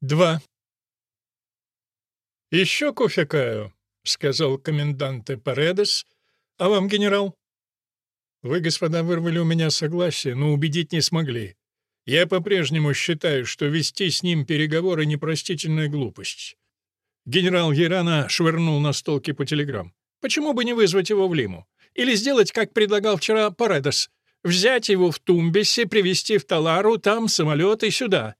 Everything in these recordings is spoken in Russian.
Два. «Еще кофе Каю», — сказал коменданте Паредес. «А вам, генерал?» «Вы, господа, вырвали у меня согласие, но убедить не смогли. Я по-прежнему считаю, что вести с ним переговоры — непростительная глупость». Генерал Ерана швырнул на стол кипу телеграмм. «Почему бы не вызвать его в Лиму? Или сделать, как предлагал вчера Паредес? Взять его в Тумбесе, привезти в Талару, там самолет и сюда.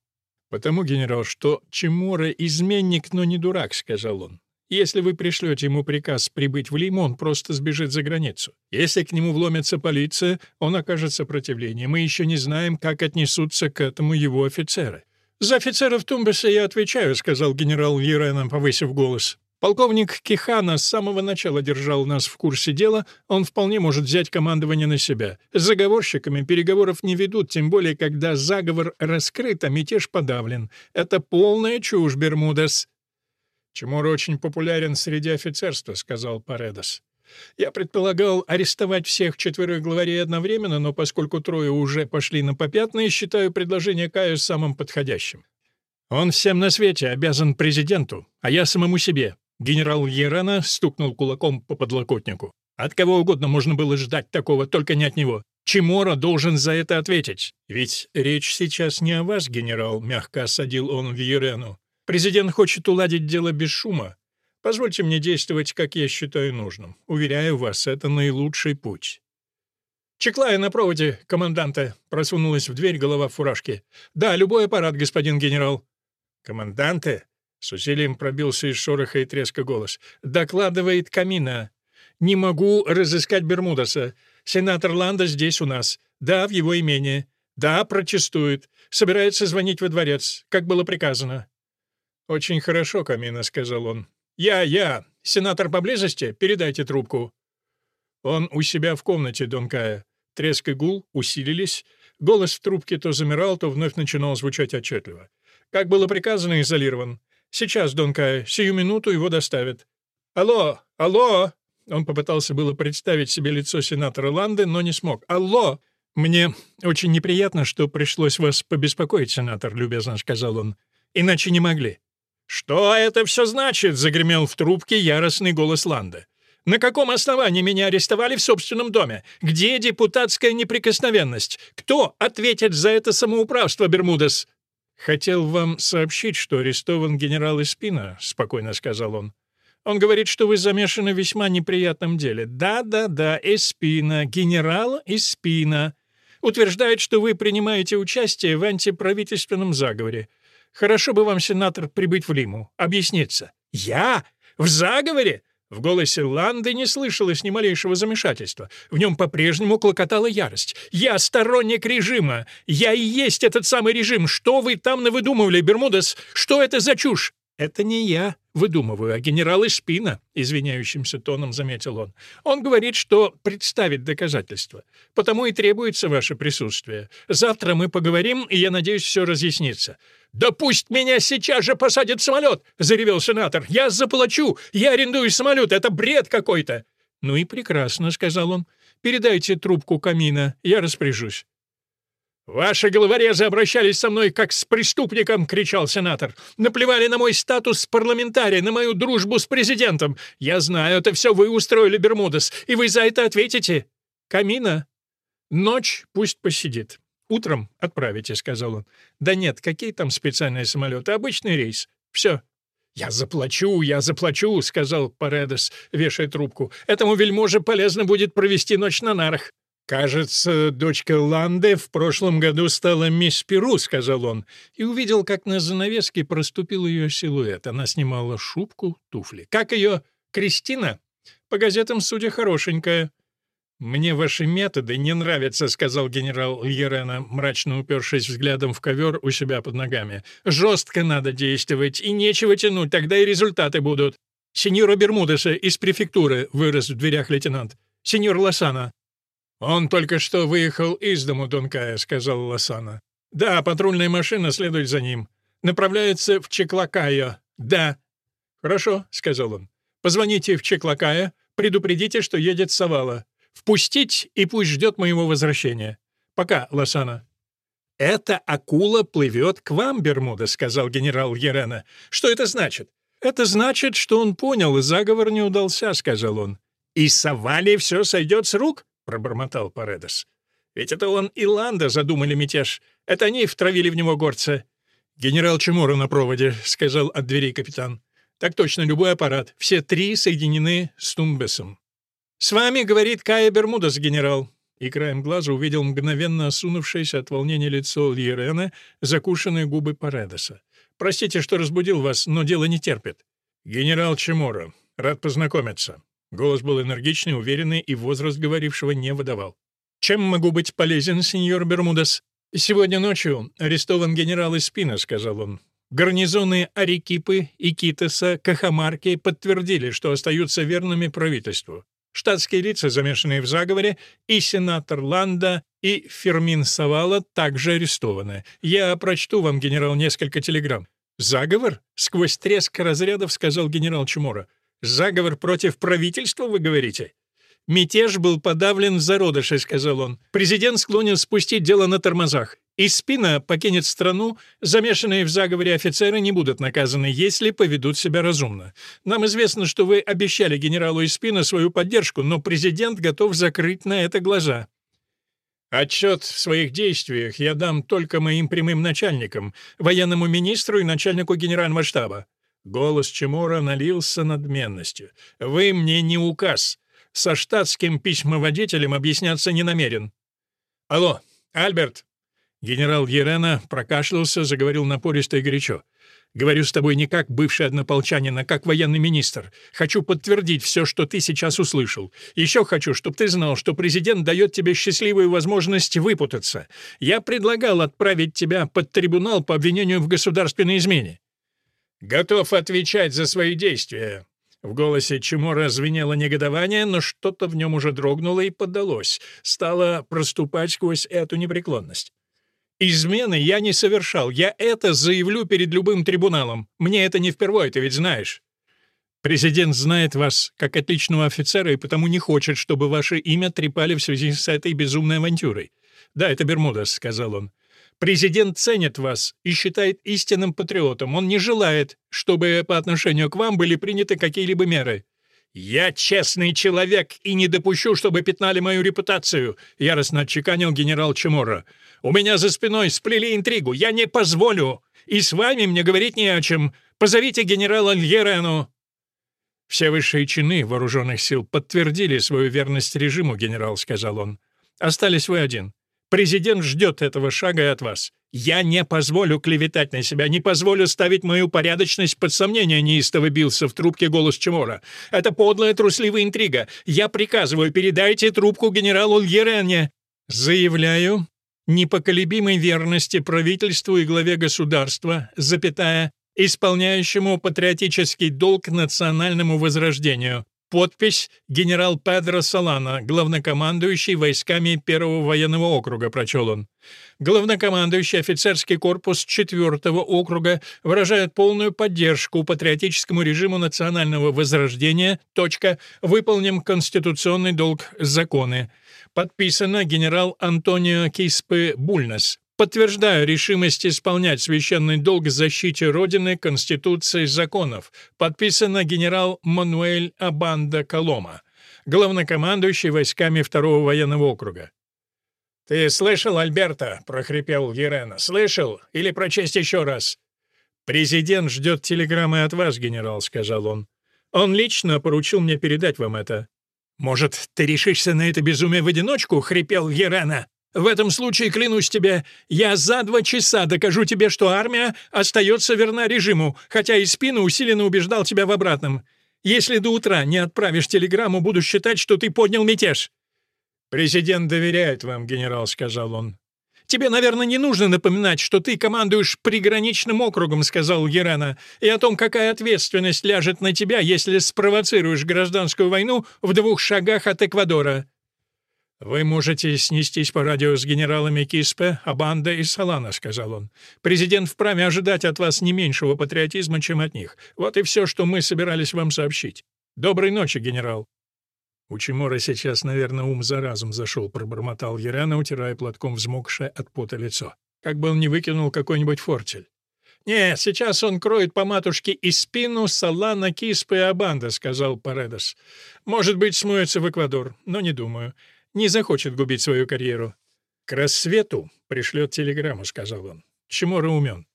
«Потому, генерал, что Чемора — изменник, но не дурак», — сказал он. «Если вы пришлете ему приказ прибыть в Лиму, он просто сбежит за границу. Если к нему вломится полиция, он окажет сопротивление. Мы еще не знаем, как отнесутся к этому его офицеры». «За офицеров Тумбеса я отвечаю», — сказал генерал Ерена, повысив голос. Полковник Кихана с самого начала держал нас в курсе дела, он вполне может взять командование на себя. С заговорщиками переговоров не ведут, тем более, когда заговор раскрыт, а мятеж подавлен. Это полная чушь, Бермудес. «Чемур очень популярен среди офицерства», — сказал Паредос. «Я предполагал арестовать всех четверых главарей одновременно, но поскольку трое уже пошли на попятные, считаю предложение Кая самым подходящим. Он всем на свете обязан президенту, а я самому себе. Генерал Ерана стукнул кулаком по подлокотнику. От кого угодно можно было ждать такого, только не от него. Чимора должен за это ответить. Ведь речь сейчас не о вас, генерал, мягко осадил он в Ерену. Президент хочет уладить дело без шума. Позвольте мне действовать, как я считаю нужным. Уверяю вас, это наилучший путь. «Чеклая на проводе, команданта», — просунулась в дверь голова в фуражке. «Да, любой аппарат, господин генерал». «Команданте?» С усилием пробился из шороха и треска голос. «Докладывает Камина. Не могу разыскать Бермудаса. Сенатор Ланда здесь у нас. Да, в его имении. Да, протестует. Собирается звонить во дворец, как было приказано». «Очень хорошо, Камина», — сказал он. «Я, я. Сенатор поблизости? Передайте трубку». Он у себя в комнате, Донкая. Треск и гул усилились. Голос в трубке то замирал, то вновь начинал звучать отчетливо. Как было приказано, изолирован. Сейчас, Дон Кай, сию минуту его доставят. Алло, алло!» Он попытался было представить себе лицо сенатора Ланды, но не смог. «Алло! Мне очень неприятно, что пришлось вас побеспокоить, сенатор», — любезно сказал он. «Иначе не могли». «Что это все значит?» — загремел в трубке яростный голос Ланда. «На каком основании меня арестовали в собственном доме? Где депутатская неприкосновенность? Кто ответит за это самоуправство, Бермудес?» «Хотел вам сообщить, что арестован генерал Испина», — спокойно сказал он. «Он говорит, что вы замешаны в весьма неприятном деле. Да-да-да, Эспина, генерал Эспина. Утверждает, что вы принимаете участие в антиправительственном заговоре. Хорошо бы вам, сенатор, прибыть в Лиму, объясниться». «Я? В заговоре? В голосе Ланды не слышалось ни малейшего замешательства. В нем по-прежнему клокотала ярость. «Я сторонник режима! Я и есть этот самый режим! Что вы там навыдумывали, Бермудес? Что это за чушь?» «Это не я выдумываю, а генерал Испина», — извиняющимся тоном заметил он. «Он говорит, что представит доказательства. Потому и требуется ваше присутствие. Завтра мы поговорим, и, я надеюсь, все разъяснится». «Да пусть меня сейчас же посадят в самолет!» — заревел сенатор. «Я заплачу! Я арендую самолет! Это бред какой-то!» «Ну и прекрасно», — сказал он. «Передайте трубку камина, я распоряжусь». «Ваши головорезы обращались со мной как с преступником!» — кричал сенатор. «Наплевали на мой статус парламентария, на мою дружбу с президентом! Я знаю, это все вы устроили, Бермудес, и вы за это ответите!» «Камина? Ночь пусть посидит. Утром отправите», — сказал он. «Да нет, какие там специальные самолеты? Обычный рейс. Все». «Я заплачу, я заплачу», — сказал Паредес, вешая трубку. «Этому вельможе полезно будет провести ночь на нарах». «Кажется, дочка Ланде в прошлом году стала мисс Перу», — сказал он, и увидел, как на занавеске проступил ее силуэт. Она снимала шубку, туфли. «Как ее? Кристина?» «По газетам, судя, хорошенькая». «Мне ваши методы не нравятся», — сказал генерал Ерена, мрачно упершись взглядом в ковер у себя под ногами. «Жестко надо действовать, и нечего тянуть, тогда и результаты будут». «Сеньора Бермудеса из префектуры», — вырос в дверях лейтенант. «Сеньор Лосана». «Он только что выехал из дому Донкая», — сказал Лосана. «Да, патрульная машина следует за ним. Направляется в Чеклакайо. Да». «Хорошо», — сказал он. «Позвоните в Чеклакайо, предупредите, что едет Савала. Впустить и пусть ждет моего возвращения. Пока, Лосана». «Эта акула плывет к вам, Бермуда», — сказал генерал Ерена. «Что это значит?» «Это значит, что он понял, и заговор не удался», — сказал он. «И Савали все сойдет с рук?» — пробормотал Паредос. «Ведь это он и Ланда задумали мятеж. Это они втравили в него горца». «Генерал Чемура на проводе», — сказал от дверей капитан. «Так точно, любой аппарат. Все три соединены с Тумбесом». «С вами, — говорит Кая Бермудас, генерал и краем глаза увидел мгновенно осунувшееся от волнения лицо Льерена, закушенные губы Паредоса. «Простите, что разбудил вас, но дело не терпит». «Генерал Чемора, рад познакомиться». Голос был энергичный, уверенный, и возраст говорившего не выдавал. «Чем могу быть полезен, сеньор Бермудес?» «Сегодня ночью арестован генерал Испина», — сказал он. Гарнизоны Арекипы, Икитоса, Кахамарки подтвердили, что остаются верными правительству штатские лица, замешанные в заговоре, и сенатор Ланда, и Фермин Савала также арестованы. Я прочту вам, генерал, несколько телеграмм. «Заговор?» — сквозь треск разрядов сказал генерал Чумора. «Заговор против правительства, вы говорите?» «Мятеж был подавлен в зародыше», — сказал он. «Президент склонен спустить дело на тормозах. И спина покинет страну, замешанные в заговоре офицеры не будут наказаны, если поведут себя разумно. Нам известно, что вы обещали генералу Испина свою поддержку, но президент готов закрыть на это глаза». Отчет в своих действиях я дам только моим прямым начальникам, военному министру и начальнику генерального штаба. Голос Чемора налился надменностью. «Вы мне не указ со штатским письмоводителем объясняться не намерен. «Алло, Альберт!» Генерал Ерена прокашлялся, заговорил напористо и горячо. «Говорю с тобой не как бывший однополчанин, а как военный министр. Хочу подтвердить все, что ты сейчас услышал. Еще хочу, чтобы ты знал, что президент дает тебе счастливую возможность выпутаться. Я предлагал отправить тебя под трибунал по обвинению в государственной измене». «Готов отвечать за свои действия», в голосе Чемора звенело негодование, но что-то в нем уже дрогнуло и поддалось, стало проступать сквозь эту непреклонность. «Измены я не совершал, я это заявлю перед любым трибуналом. Мне это не впервые, ты ведь знаешь». «Президент знает вас как отличного офицера и потому не хочет, чтобы ваше имя трепали в связи с этой безумной авантюрой». «Да, это Бермудас», — сказал он. Президент ценит вас и считает истинным патриотом. Он не желает, чтобы по отношению к вам были приняты какие-либо меры. «Я честный человек и не допущу, чтобы пятнали мою репутацию», — яростно отчеканил генерал Чемора. «У меня за спиной сплели интригу. Я не позволю. И с вами мне говорить не о чем. Позовите генерала Льерену». «Все высшие чины вооруженных сил подтвердили свою верность режиму, генерал», — сказал он. «Остались вы один. Президент ждет этого шага и от вас. Я не позволю клеветать на себя, не позволю ставить мою порядочность под сомнение, неистово бился в трубке голос Чемора. Это подлая трусливая интрига. Я приказываю, передайте трубку генералу Льерене. Заявляю непоколебимой верности правительству и главе государства, запятая, исполняющему патриотический долг национальному возрождению. Подпись «Генерал Педро Солана, главнокомандующий войсками Первого военного округа», прочел он. Главнокомандующий офицерский корпус 4-го округа выражает полную поддержку патриотическому режиму национального возрождения. Точка. Выполним конституционный долг законы. Подписано генерал Антонио Киспы Бульнес. Подтверждаю решимость исполнять священный долг защите Родины, Конституции, законов. Подписано генерал Мануэль Абанда Колома, главнокомандующий войсками Второго военного округа. «Ты слышал, Альберта?» — прохрипел Ерена. «Слышал? Или прочесть еще раз?» «Президент ждет телеграммы от вас, генерал», — сказал он. «Он лично поручил мне передать вам это». «Может, ты решишься на это безумие в одиночку?» — хрипел Ерена. В этом случае, клянусь тебе, я за два часа докажу тебе, что армия остается верна режиму, хотя и спину усиленно убеждал тебя в обратном. Если до утра не отправишь телеграмму, буду считать, что ты поднял мятеж». «Президент доверяет вам, генерал», — сказал он. «Тебе, наверное, не нужно напоминать, что ты командуешь приграничным округом», — сказал Герена, «и о том, какая ответственность ляжет на тебя, если спровоцируешь гражданскую войну в двух шагах от Эквадора». «Вы можете снестись по радио с генералами Киспе, Абанда и Салана», — сказал он. «Президент вправе ожидать от вас не меньшего патриотизма, чем от них. Вот и все, что мы собирались вам сообщить. Доброй ночи, генерал». У Чемора сейчас, наверное, ум за разум зашел, пробормотал Ярана, утирая платком взмокшее от пота лицо. Как бы он не выкинул какой-нибудь фортель. «Нет, сейчас он кроет по матушке и спину Салана, Киспа и Абанда», — сказал Паредос. «Может быть, смоется в Эквадор, но не думаю. Не захочет губить свою карьеру». «К рассвету пришлет телеграмму», — сказал он. Чемора умен.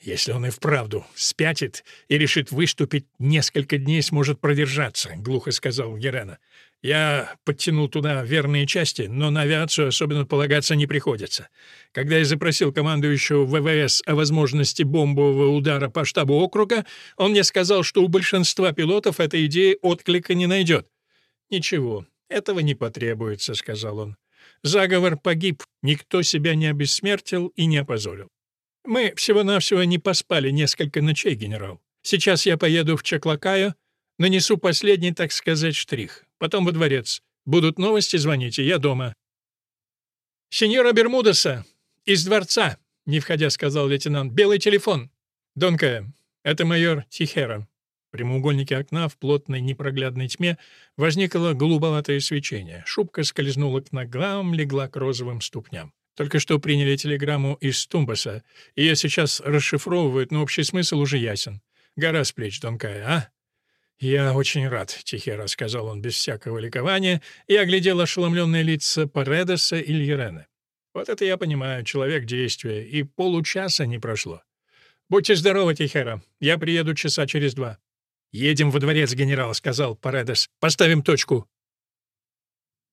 «Если он и вправду спятит и решит выступить, несколько дней сможет продержаться», — глухо сказал Герена. Я подтянул туда верные части, но на авиацию особенно полагаться не приходится. Когда я запросил командующего ВВС о возможности бомбового удара по штабу округа, он мне сказал, что у большинства пилотов эта идея отклика не найдет. «Ничего, этого не потребуется», — сказал он. «Заговор погиб, никто себя не обессмертил и не опозорил. Мы всего-навсего не поспали несколько ночей, генерал. Сейчас я поеду в Чаклакаю, нанесу последний, так сказать, штрих потом во дворец. Будут новости, звоните, я дома». «Сеньора Бермудеса! Из дворца!» — не входя сказал лейтенант. «Белый телефон!» «Донка, это майор Тихера». Прямоугольнике окна в плотной непроглядной тьме возникло голубоватое свечение. Шубка скользнула к ногам, легла к розовым ступням. Только что приняли телеграмму из Тумбаса. Ее сейчас расшифровывают, но общий смысл уже ясен. Гора с плеч, Донкая, а? «Я очень рад», — тихо сказал он без всякого ликования, и оглядел ошеломленные лица Паредоса и Льерена. «Вот это я понимаю, человек действия, и получаса не прошло. Будьте здоровы, Тихера, я приеду часа через два». «Едем во дворец, генерал», — сказал Паредос. «Поставим точку».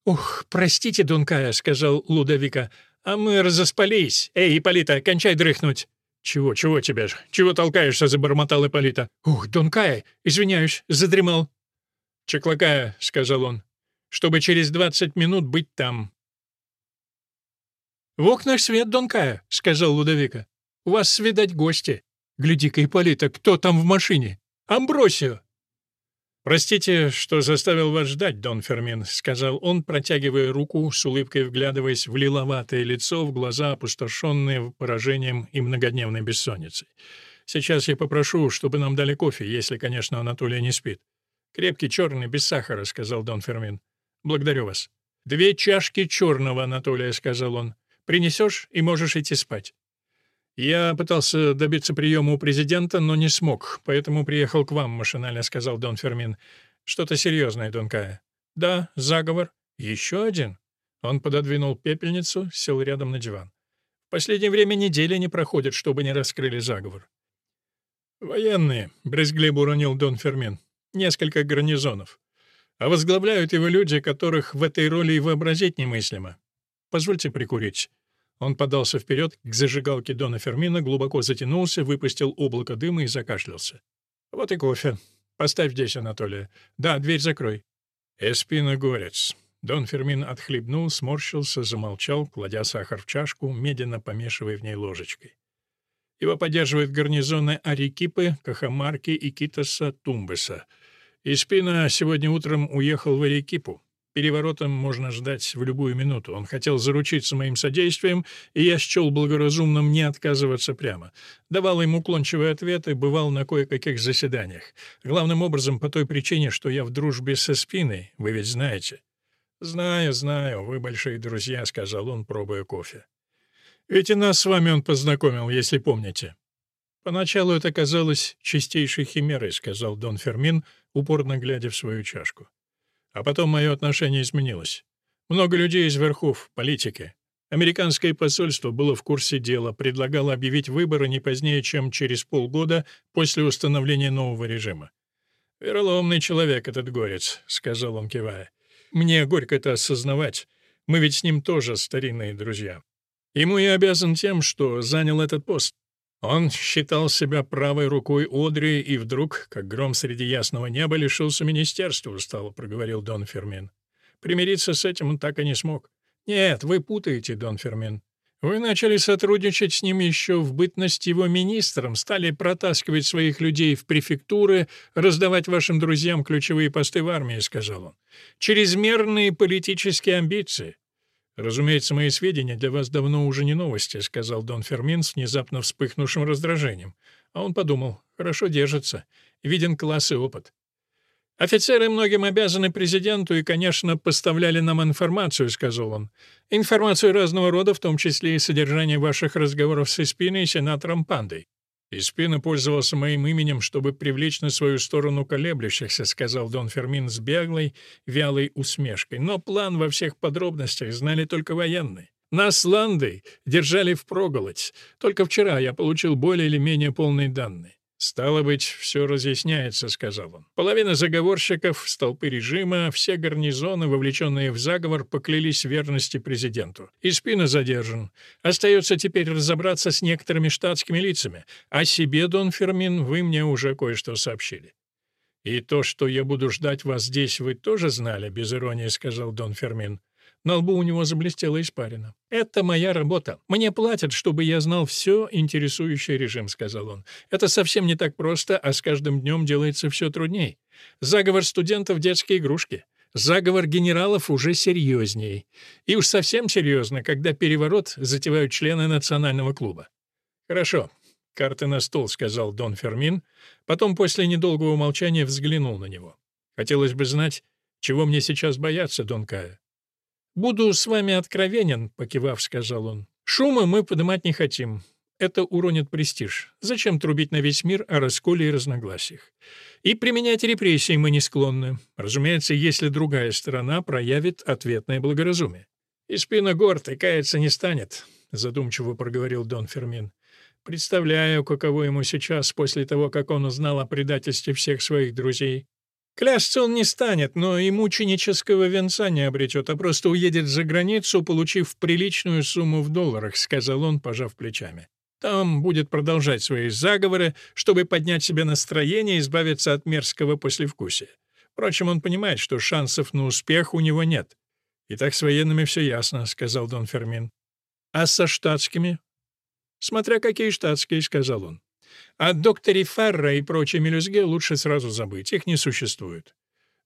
«Ух, простите, Дункая», — сказал Лудовика, — «а мы разоспались. Эй, Ипполита, кончай дрыхнуть». «Чего, чего тебе? Чего толкаешься?» — забормотал Ипполита. «Ух, Дон Кая, извиняюсь, задремал». «Чеклакая», — сказал он, — «чтобы через двадцать минут быть там». «В окнах свет, Дон Кая», — сказал Лудовика. «У вас, видать, гости. Гляди-ка, Ипполита, кто там в машине? Амбросио!» «Простите, что заставил вас ждать, Дон Фермин», — сказал он, протягивая руку, с улыбкой вглядываясь в лиловатое лицо, в глаза, опустошенные поражением и многодневной бессонницей. «Сейчас я попрошу, чтобы нам дали кофе, если, конечно, Анатолия не спит». «Крепкий, черный, без сахара», — сказал Дон Фермин. «Благодарю вас». «Две чашки черного, Анатолия», — сказал он. «Принесешь, и можешь идти спать». «Я пытался добиться приема у президента, но не смог, поэтому приехал к вам», — машинально сказал Дон Фермин. «Что-то серьезное, Дон Кая». «Да, заговор. Еще один». Он пододвинул пепельницу, сел рядом на диван. «В последнее время недели не проходит, чтобы не раскрыли заговор». «Военные», — брезгливо уронил Дон Фермин. «Несколько гарнизонов. А возглавляют его люди, которых в этой роли и вообразить немыслимо. Позвольте прикурить». Он подался вперед к зажигалке Дона Фермина, глубоко затянулся, выпустил облако дыма и закашлялся. «Вот и кофе. Поставь здесь, Анатолия. Да, дверь закрой». «Эспина горец». Дон Фермин отхлебнул, сморщился, замолчал, кладя сахар в чашку, медленно помешивая в ней ложечкой. Его поддерживают гарнизоны Арикипы, Кахамарки и Китаса Тумбеса. Испина сегодня утром уехал в Арикипу. Переворотом можно ждать в любую минуту. Он хотел заручиться моим содействием, и я счел благоразумным не отказываться прямо. Давал ему уклончивые ответы, бывал на кое-каких заседаниях. Главным образом по той причине, что я в дружбе со спиной, вы ведь знаете. «Знаю, знаю, вы большие друзья», — сказал он, пробуя кофе. «Ведь и нас с вами он познакомил, если помните». «Поначалу это казалось чистейшей химерой», — сказал Дон Фермин, упорно глядя в свою чашку. А потом мое отношение изменилось. Много людей из верхов, политики. Американское посольство было в курсе дела, предлагало объявить выборы не позднее, чем через полгода после установления нового режима. «Вероломный человек этот горец», — сказал он, кивая. «Мне горько это осознавать. Мы ведь с ним тоже старинные друзья. Ему я обязан тем, что занял этот пост. Он считал себя правой рукой Одри и вдруг, как гром среди ясного неба, лишился министерства, устало проговорил Дон Фермин. Примириться с этим он так и не смог. Нет, вы путаете, Дон Фермин. Вы начали сотрудничать с ним еще в бытность его министром, стали протаскивать своих людей в префектуры, раздавать вашим друзьям ключевые посты в армии, сказал он. Чрезмерные политические амбиции. «Разумеется, мои сведения для вас давно уже не новости», — сказал Дон Фермин с внезапно вспыхнувшим раздражением. А он подумал, хорошо держится, виден класс и опыт. «Офицеры многим обязаны президенту и, конечно, поставляли нам информацию», — сказал он. «Информацию разного рода, в том числе и содержание ваших разговоров с Испиной и сенатором Пандой». «Испина пользовался моим именем, чтобы привлечь на свою сторону колеблющихся», — сказал Дон Фермин с беглой, вялой усмешкой. «Но план во всех подробностях знали только военные. Нас с Ландой держали впроголодь. Только вчера я получил более или менее полные данные. «Стало быть, все разъясняется», — сказал он. «Половина заговорщиков, столпы режима, все гарнизоны, вовлеченные в заговор, поклялись верности президенту. И спина задержан. Остается теперь разобраться с некоторыми штатскими лицами. О себе, Дон Фермин, вы мне уже кое-что сообщили». «И то, что я буду ждать вас здесь, вы тоже знали?» — без иронии сказал Дон Фермин. На лбу у него заблестела испарина. «Это моя работа. Мне платят, чтобы я знал все интересующее режим», — сказал он. «Это совсем не так просто, а с каждым днем делается все трудней. Заговор студентов — детские игрушки. Заговор генералов уже серьезней. И уж совсем серьезно, когда переворот затевают члены национального клуба». «Хорошо. Карты на стол», — сказал Дон Фермин. Потом, после недолгого молчания, взглянул на него. «Хотелось бы знать, чего мне сейчас бояться, Дон Кая?» «Буду с вами откровенен», — покивав, сказал он. «Шума мы поднимать не хотим. Это уронит престиж. Зачем трубить на весь мир о расколе и разногласиях? И применять репрессии мы не склонны. Разумеется, если другая сторона проявит ответное благоразумие. «И спина горд, и каяться не станет», — задумчиво проговорил Дон Фермин. «Представляю, каково ему сейчас, после того, как он узнал о предательстве всех своих друзей. Клясться он не станет, но и мученического венца не обретет, а просто уедет за границу, получив приличную сумму в долларах», — сказал он, пожав плечами. «Там будет продолжать свои заговоры, чтобы поднять себе настроение и избавиться от мерзкого послевкусия. Впрочем, он понимает, что шансов на успех у него нет». «И так с военными все ясно», — сказал Дон Фермин. «А со штатскими?» «Смотря какие штатские», — сказал он. О докторе Ферро и прочей мелюзге лучше сразу забыть, их не существует.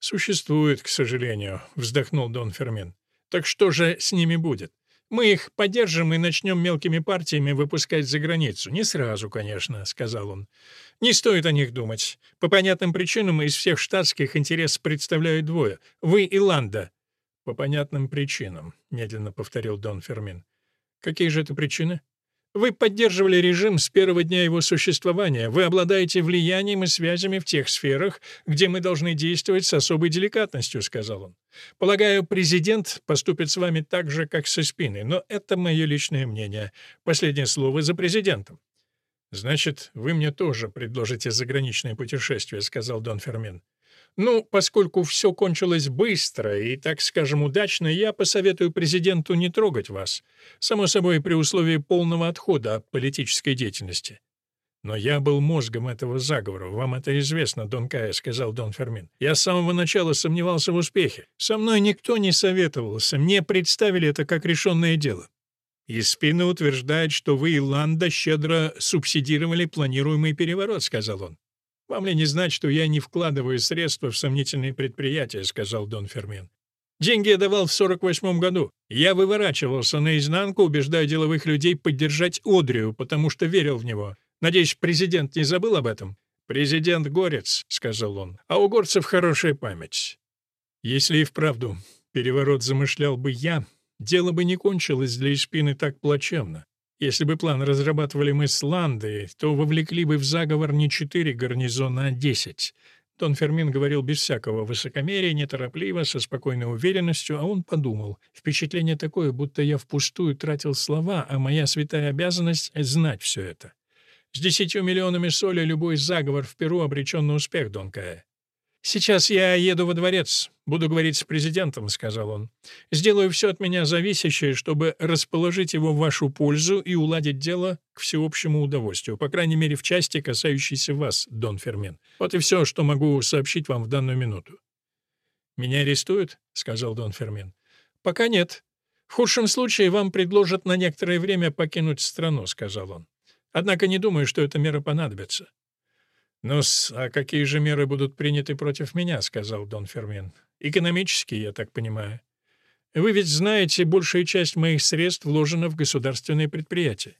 «Существует, к сожалению», — вздохнул Дон Фермин. «Так что же с ними будет? Мы их поддержим и начнем мелкими партиями выпускать за границу. Не сразу, конечно», — сказал он. «Не стоит о них думать. По понятным причинам из всех штатских интерес представляют двое — вы и Ланда». «По понятным причинам», — медленно повторил Дон Фермин. «Какие же это причины?» Вы поддерживали режим с первого дня его существования. Вы обладаете влиянием и связями в тех сферах, где мы должны действовать с особой деликатностью», — сказал он. «Полагаю, президент поступит с вами так же, как со спиной, но это мое личное мнение. Последнее слово за президентом». «Значит, вы мне тоже предложите заграничное путешествие», — сказал Дон Фермин. Ну, поскольку все кончилось быстро и, так скажем, удачно, я посоветую президенту не трогать вас. Само собой, при условии полного отхода от политической деятельности. «Но я был мозгом этого заговора. Вам это известно, Дон Кая», — сказал Дон Фермин. «Я с самого начала сомневался в успехе. Со мной никто не советовался. Мне представили это как решенное дело. И Спина утверждает, что вы и Ланда щедро субсидировали планируемый переворот», — сказал он. «Вам ли не знать, что я не вкладываю средства в сомнительные предприятия», — сказал Дон Фермен. «Деньги я давал в 48-м году. Я выворачивался наизнанку, убеждая деловых людей поддержать Одрию, потому что верил в него. Надеюсь, президент не забыл об этом?» «Президент горец», — сказал он, — «а у горцев хорошая память». «Если и вправду переворот замышлял бы я, дело бы не кончилось для Испины так плачевно. Если бы план разрабатывали мы с Ландой, то вовлекли бы в заговор не четыре гарнизона, а десять. Дон Фермин говорил без всякого высокомерия, неторопливо, со спокойной уверенностью, а он подумал. Впечатление такое, будто я впустую тратил слова, а моя святая обязанность — знать все это. С десятью миллионами соли любой заговор в Перу обречен на успех, Дон Кая. «Сейчас я еду во дворец. Буду говорить с президентом», — сказал он. «Сделаю все от меня зависящее, чтобы расположить его в вашу пользу и уладить дело к всеобщему удовольствию, по крайней мере, в части, касающейся вас, Дон Фермен. Вот и все, что могу сообщить вам в данную минуту». «Меня арестуют?» — сказал Дон Фермен. «Пока нет. В худшем случае вам предложат на некоторое время покинуть страну», — сказал он. «Однако не думаю, что эта мера понадобится ну а какие же меры будут приняты против меня?» — сказал Дон Фермин. «Экономические, я так понимаю. Вы ведь знаете, большая часть моих средств вложена в государственные предприятия».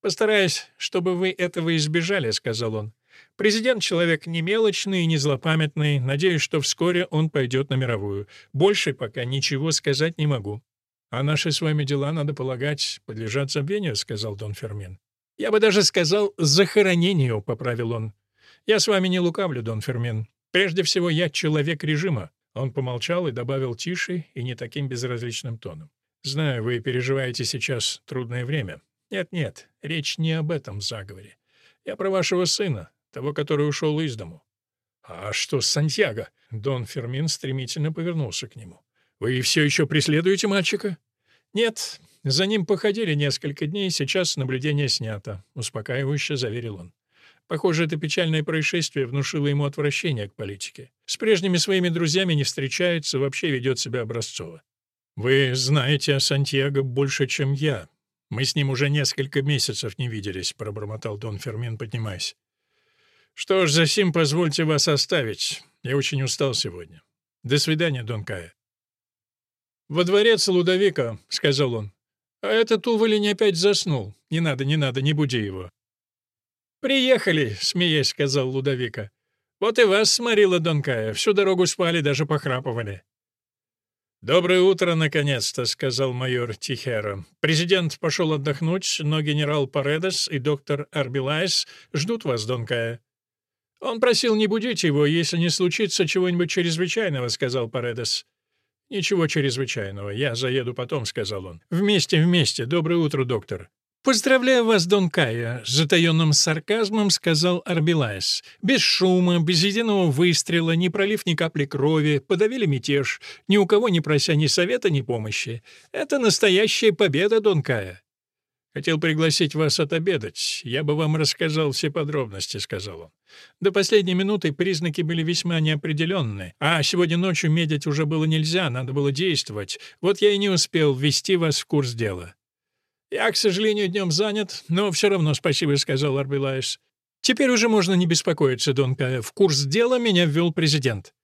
«Постараюсь, чтобы вы этого избежали», — сказал он. Президент — человек не мелочный и не злопамятный. Надеюсь, что вскоре он пойдет на мировую. Больше пока ничего сказать не могу. «А наши с вами дела, надо полагать, подлежат забвению», — сказал Дон Фермин. «Я бы даже сказал, захоронению», — поправил он. «Я с вами не лукавлю, Дон Фермин. Прежде всего, я человек режима». Он помолчал и добавил тише и не таким безразличным тоном. «Знаю, вы переживаете сейчас трудное время. Нет-нет, речь не об этом заговоре. Я про вашего сына, того, который ушел из дому». «А что с Сантьяго?» Дон Фермин стремительно повернулся к нему. «Вы все еще преследуете мальчика?» «Нет, за ним походили несколько дней, сейчас наблюдение снято», — успокаивающе заверил он. Похоже, это печальное происшествие внушило ему отвращение к политике. С прежними своими друзьями не встречается, вообще ведет себя образцово. «Вы знаете о Сантьяго больше, чем я. Мы с ним уже несколько месяцев не виделись», — пробормотал Дон Фермин, поднимаясь. «Что ж, за сим позвольте вас оставить. Я очень устал сегодня. До свидания, Дон Кая». «Во дворец Лудовика», — сказал он. «А этот уволень опять заснул. Не надо, не надо, не буди его». «Приехали», — смеясь сказал Лудовика. «Вот и вас сморила Донкая. Всю дорогу спали, даже похрапывали». «Доброе утро, наконец-то», — сказал майор Тихера. «Президент пошел отдохнуть, но генерал Паредес и доктор Арбилайс ждут вас, Донкая». «Он просил не будить его, если не случится чего-нибудь чрезвычайного», — сказал Паредес. «Ничего чрезвычайного. Я заеду потом», — сказал он. «Вместе, вместе. Доброе утро, доктор». «Поздравляю вас, Дон Кая», — с затаенным сарказмом сказал Арбилайс. «Без шума, без единого выстрела, не пролив ни капли крови, подавили мятеж, ни у кого не прося ни совета, ни помощи. Это настоящая победа, Дон Кая». «Хотел пригласить вас отобедать. Я бы вам рассказал все подробности», — сказал он. До последней минуты признаки были весьма неопределенны, а сегодня ночью медить уже было нельзя, надо было действовать. Вот я и не успел ввести вас в курс дела. «Я, к сожалению, днем занят, но все равно спасибо», — сказал Арбилаеш. «Теперь уже можно не беспокоиться, Дон Кая. В курс дела меня ввел президент».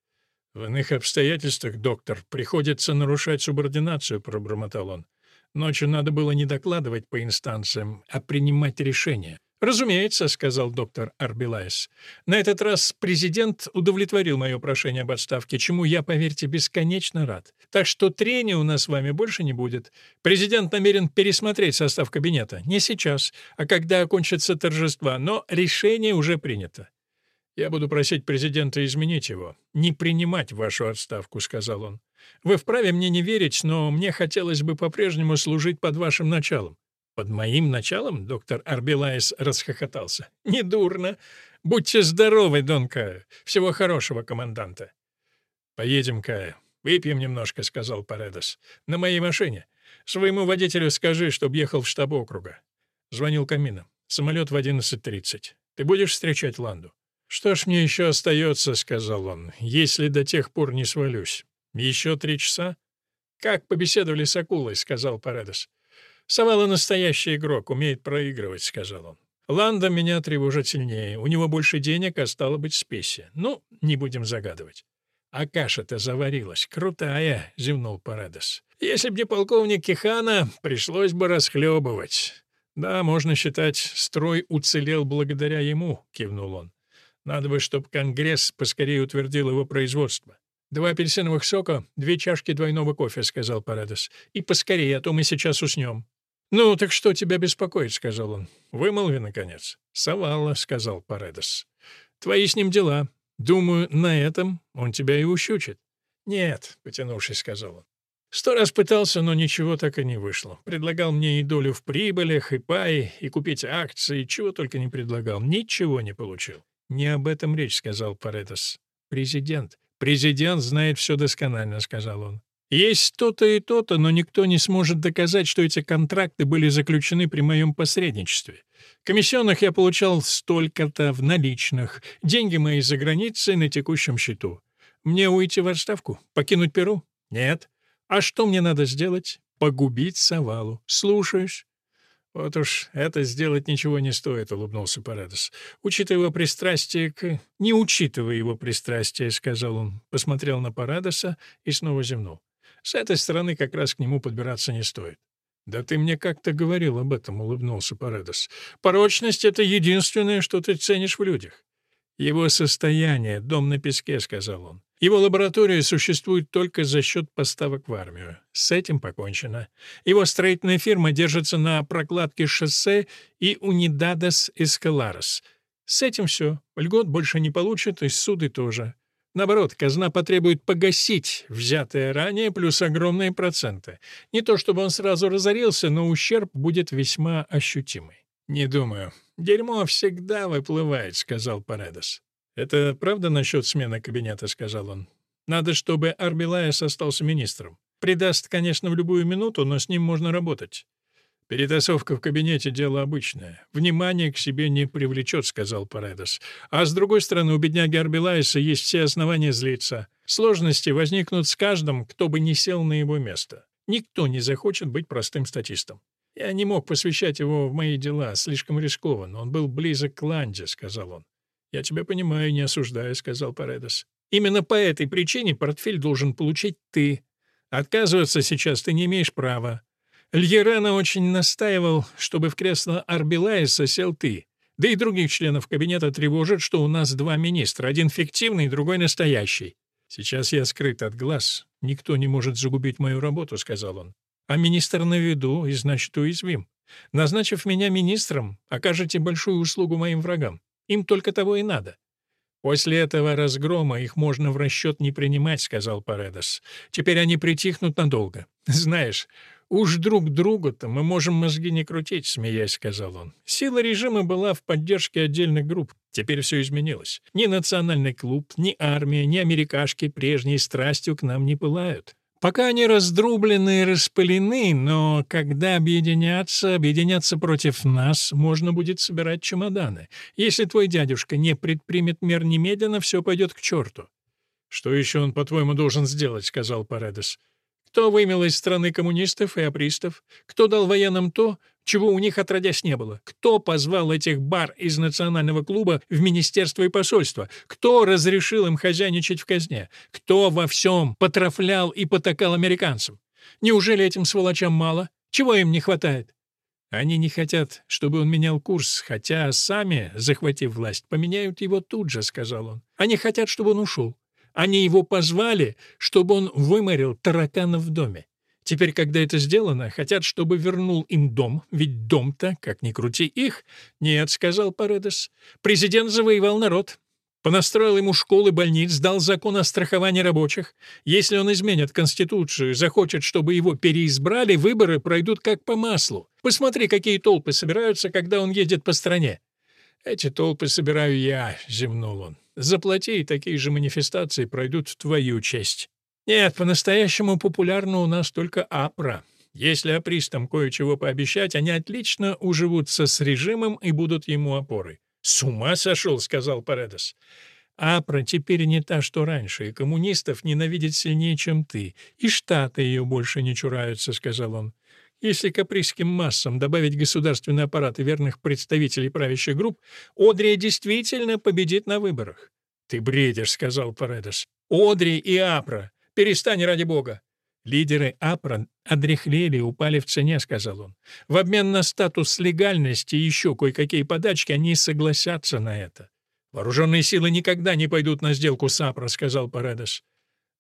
«В иных обстоятельствах, доктор, приходится нарушать субординацию», — пробормотал он. Ночью надо было не докладывать по инстанциям, а принимать решения. «Разумеется», — сказал доктор Арбилаес. «На этот раз президент удовлетворил мое прошение об отставке, чему я, поверьте, бесконечно рад. Так что трения у нас с вами больше не будет. Президент намерен пересмотреть состав кабинета. Не сейчас, а когда окончатся торжества, но решение уже принято. «Я буду просить президента изменить его, не принимать вашу отставку», — сказал он. «Вы вправе мне не верить, но мне хотелось бы по-прежнему служить под вашим началом». «Под моим началом?» — доктор Арбелайс расхохотался. «Недурно. Будьте здоровы, Дон Кая. Всего хорошего, команданта». «Поедем, Кая. Выпьем немножко», — сказал Паредос. «На моей машине. Своему водителю скажи, чтоб ехал в штаб округа». Звонил Камина. «Самолет в 11.30. Ты будешь встречать Ланду?» «Что ж мне еще остается», — сказал он, — «если до тех пор не свалюсь. Еще три часа?» «Как побеседовали с акулой», — сказал Паредос. «Савала настоящий игрок, умеет проигрывать», — сказал он. «Ланда меня тревожит сильнее. У него больше денег, а стало быть, спеси. Ну, не будем загадывать». «А каша-то заварилась. Крутая», — зевнул Паредос. «Если б не полковник Кихана, пришлось бы расхлебывать». «Да, можно считать, строй уцелел благодаря ему», — кивнул он. Надо бы, чтобы Конгресс поскорее утвердил его производство. «Два апельсиновых сока, две чашки двойного кофе», — сказал Парадос. «И поскорее, а то мы сейчас уснем». «Ну, так что тебя беспокоит?» — сказал он. «Вымолви, наконец». «Савала», — сказал Парадос. «Твои с ним дела. Думаю, на этом он тебя и ущучит». «Нет», — потянувшись, сказал он. Сто раз пытался, но ничего так и не вышло. Предлагал мне и долю в прибылях, и пай, и купить акции, чего только не предлагал. Ничего не получил. «Не об этом речь», — сказал Паретос. «Президент. Президент знает все досконально», — сказал он. «Есть то-то и то-то, но никто не сможет доказать, что эти контракты были заключены при моем посредничестве. Комиссионных я получал столько-то в наличных, деньги мои за границей на текущем счету. Мне уйти в отставку? Покинуть Перу? Нет. А что мне надо сделать? Погубить Савалу. Слушаешь? «Вот уж это сделать ничего не стоит», — улыбнулся Парадос. «Учитывая его пристрастие к...» «Не учитывая его пристрастие», — сказал он, посмотрел на Парадоса и снова зевнул. «С этой стороны как раз к нему подбираться не стоит». «Да ты мне как-то говорил об этом», — улыбнулся Парадос. «Порочность — это единственное, что ты ценишь в людях». «Его состояние — дом на песке», — сказал он. «Его лаборатория существует только за счет поставок в армию. С этим покончено. Его строительная фирма держится на прокладке шоссе и Унидадес Эскаларес. С этим все. Льгот больше не получит, и суды тоже. Наоборот, казна потребует погасить взятое ранее плюс огромные проценты. Не то чтобы он сразу разорился, но ущерб будет весьма ощутимый. «Не думаю. Дерьмо всегда выплывает», — сказал Паредос. «Это правда насчет смены кабинета?» — сказал он. «Надо, чтобы Арбелаес остался министром. Предаст, конечно, в любую минуту, но с ним можно работать. «Перетасовка в кабинете — дело обычное. Внимание к себе не привлечет», — сказал Паредос. «А с другой стороны, у бедняги Арбелайса есть все основания злиться. Сложности возникнут с каждым, кто бы не сел на его место. Никто не захочет быть простым статистом. Я не мог посвящать его в мои дела, слишком рискованно. Он был близок к Ланде», — сказал он. «Я тебя понимаю, не осуждаю», — сказал Паредос. «Именно по этой причине портфель должен получить ты. Отказываться сейчас ты не имеешь права. Льерена очень настаивал, чтобы в кресло Арбелайса сел ты. Да и других членов кабинета тревожит, что у нас два министра, один фиктивный, другой настоящий. Сейчас я скрыт от глаз, никто не может загубить мою работу, сказал он. А министр на виду и значит уязвим. Назначив меня министром, окажете большую услугу моим врагам. Им только того и надо. «После этого разгрома их можно в расчет не принимать», — сказал Паредос. «Теперь они притихнут надолго. Знаешь, «Уж друг другу-то мы можем мозги не крутить», — смеясь сказал он. Сила режима была в поддержке отдельных групп. Теперь все изменилось. Ни национальный клуб, ни армия, ни америкашки прежней страстью к нам не пылают. Пока они раздрублены и распылены, но когда объединятся, объединятся против нас, можно будет собирать чемоданы. Если твой дядюшка не предпримет мер немедленно, все пойдет к черту. «Что еще он, по-твоему, должен сделать?» — сказал Паредес. Кто вымел из страны коммунистов и апристов? Кто дал военным то, чего у них отродясь не было? Кто позвал этих бар из национального клуба в министерство и посольство? Кто разрешил им хозяйничать в казне? Кто во всем потрафлял и потакал американцам? Неужели этим сволочам мало? Чего им не хватает? Они не хотят, чтобы он менял курс, хотя сами, захватив власть, поменяют его тут же, — сказал он. Они хотят, чтобы он ушел. Они его позвали, чтобы он выморил тараканов в доме. Теперь, когда это сделано, хотят, чтобы вернул им дом, ведь дом-то, как ни крути, их. Нет, — сказал Паредес, — президент завоевал народ. Понастроил ему школы, больниц, дал закон о страховании рабочих. Если он изменит Конституцию, захочет, чтобы его переизбрали, выборы пройдут как по маслу. Посмотри, какие толпы собираются, когда он едет по стране. «Эти толпы собираю я», — зевнул он. Заплати, и такие же манифестации пройдут в твою честь. Нет, по-настоящему популярна у нас только АПРА. Если апристам кое-чего пообещать, они отлично уживутся с режимом и будут ему опорой. «С ума сошел», — сказал Паредос. «Апра теперь не та, что раньше, и коммунистов ненавидит сильнее, чем ты, и Штаты ее больше не чураются», — сказал он. Если каприйским массам добавить государственный аппарат и верных представителей правящих групп, Одрия действительно победит на выборах. «Ты бредишь», — сказал Паредос. «Одри и Апра! Перестань ради бога!» «Лидеры Апра одряхлели и упали в цене», — сказал он. «В обмен на статус легальности и еще кое-какие подачки они согласятся на это». «Вооруженные силы никогда не пойдут на сделку с Апра», — сказал Паредос.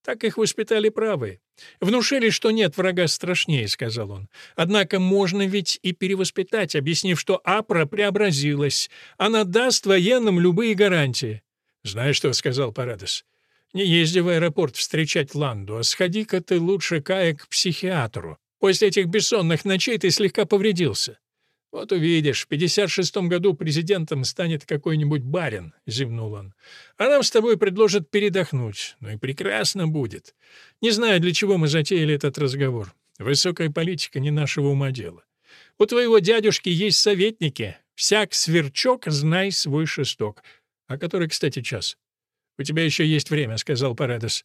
Так их воспитали правые. Внушили, что нет врага страшнее, сказал он. Однако можно ведь и перевоспитать, объяснив, что АПРА преобразилась. Она даст военным любые гарантии. Знаешь что, сказал Парадос. Не езди в аэропорт встречать Ланду, а сходи-ка ты лучше, Кая, к психиатру. После этих бессонных ночей ты слегка повредился. «Вот увидишь, в 56-м году президентом станет какой-нибудь барин», — зевнул он. «А нам с тобой предложат передохнуть. Ну и прекрасно будет. Не знаю, для чего мы затеяли этот разговор. Высокая политика не нашего ума дело. У твоего дядюшки есть советники. Всяк сверчок, знай свой шесток. А который, кстати, час? У тебя еще есть время», — сказал Парадос.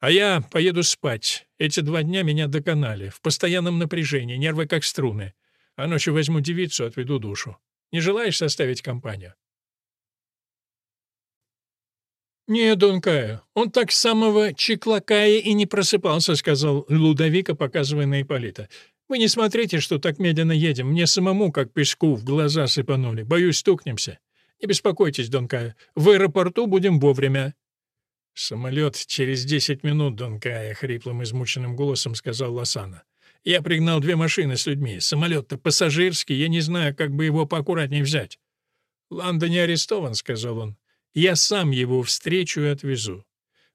«А я поеду спать. Эти два дня меня доконали. В постоянном напряжении, нервы как струны». А ночью возьму девицу, отведу душу. Не желаешь составить компанию?» «Не, Дон Каю, он так с самого Чеклакая и не просыпался», — сказал Лудовика, показывая на Ипполита. «Вы не смотрите, что так медленно едем. Мне самому, как песку, в глаза сыпанули. Боюсь, стукнемся. Не беспокойтесь, Дон Кая. В аэропорту будем вовремя». «Самолет через десять минут, Дон Кая», — хриплым измученным голосом сказал Лосана. «Я пригнал две машины с людьми. Самолет-то пассажирский, я не знаю, как бы его поаккуратнее взять». «Ланда не арестован», — сказал он. «Я сам его встречу и отвезу.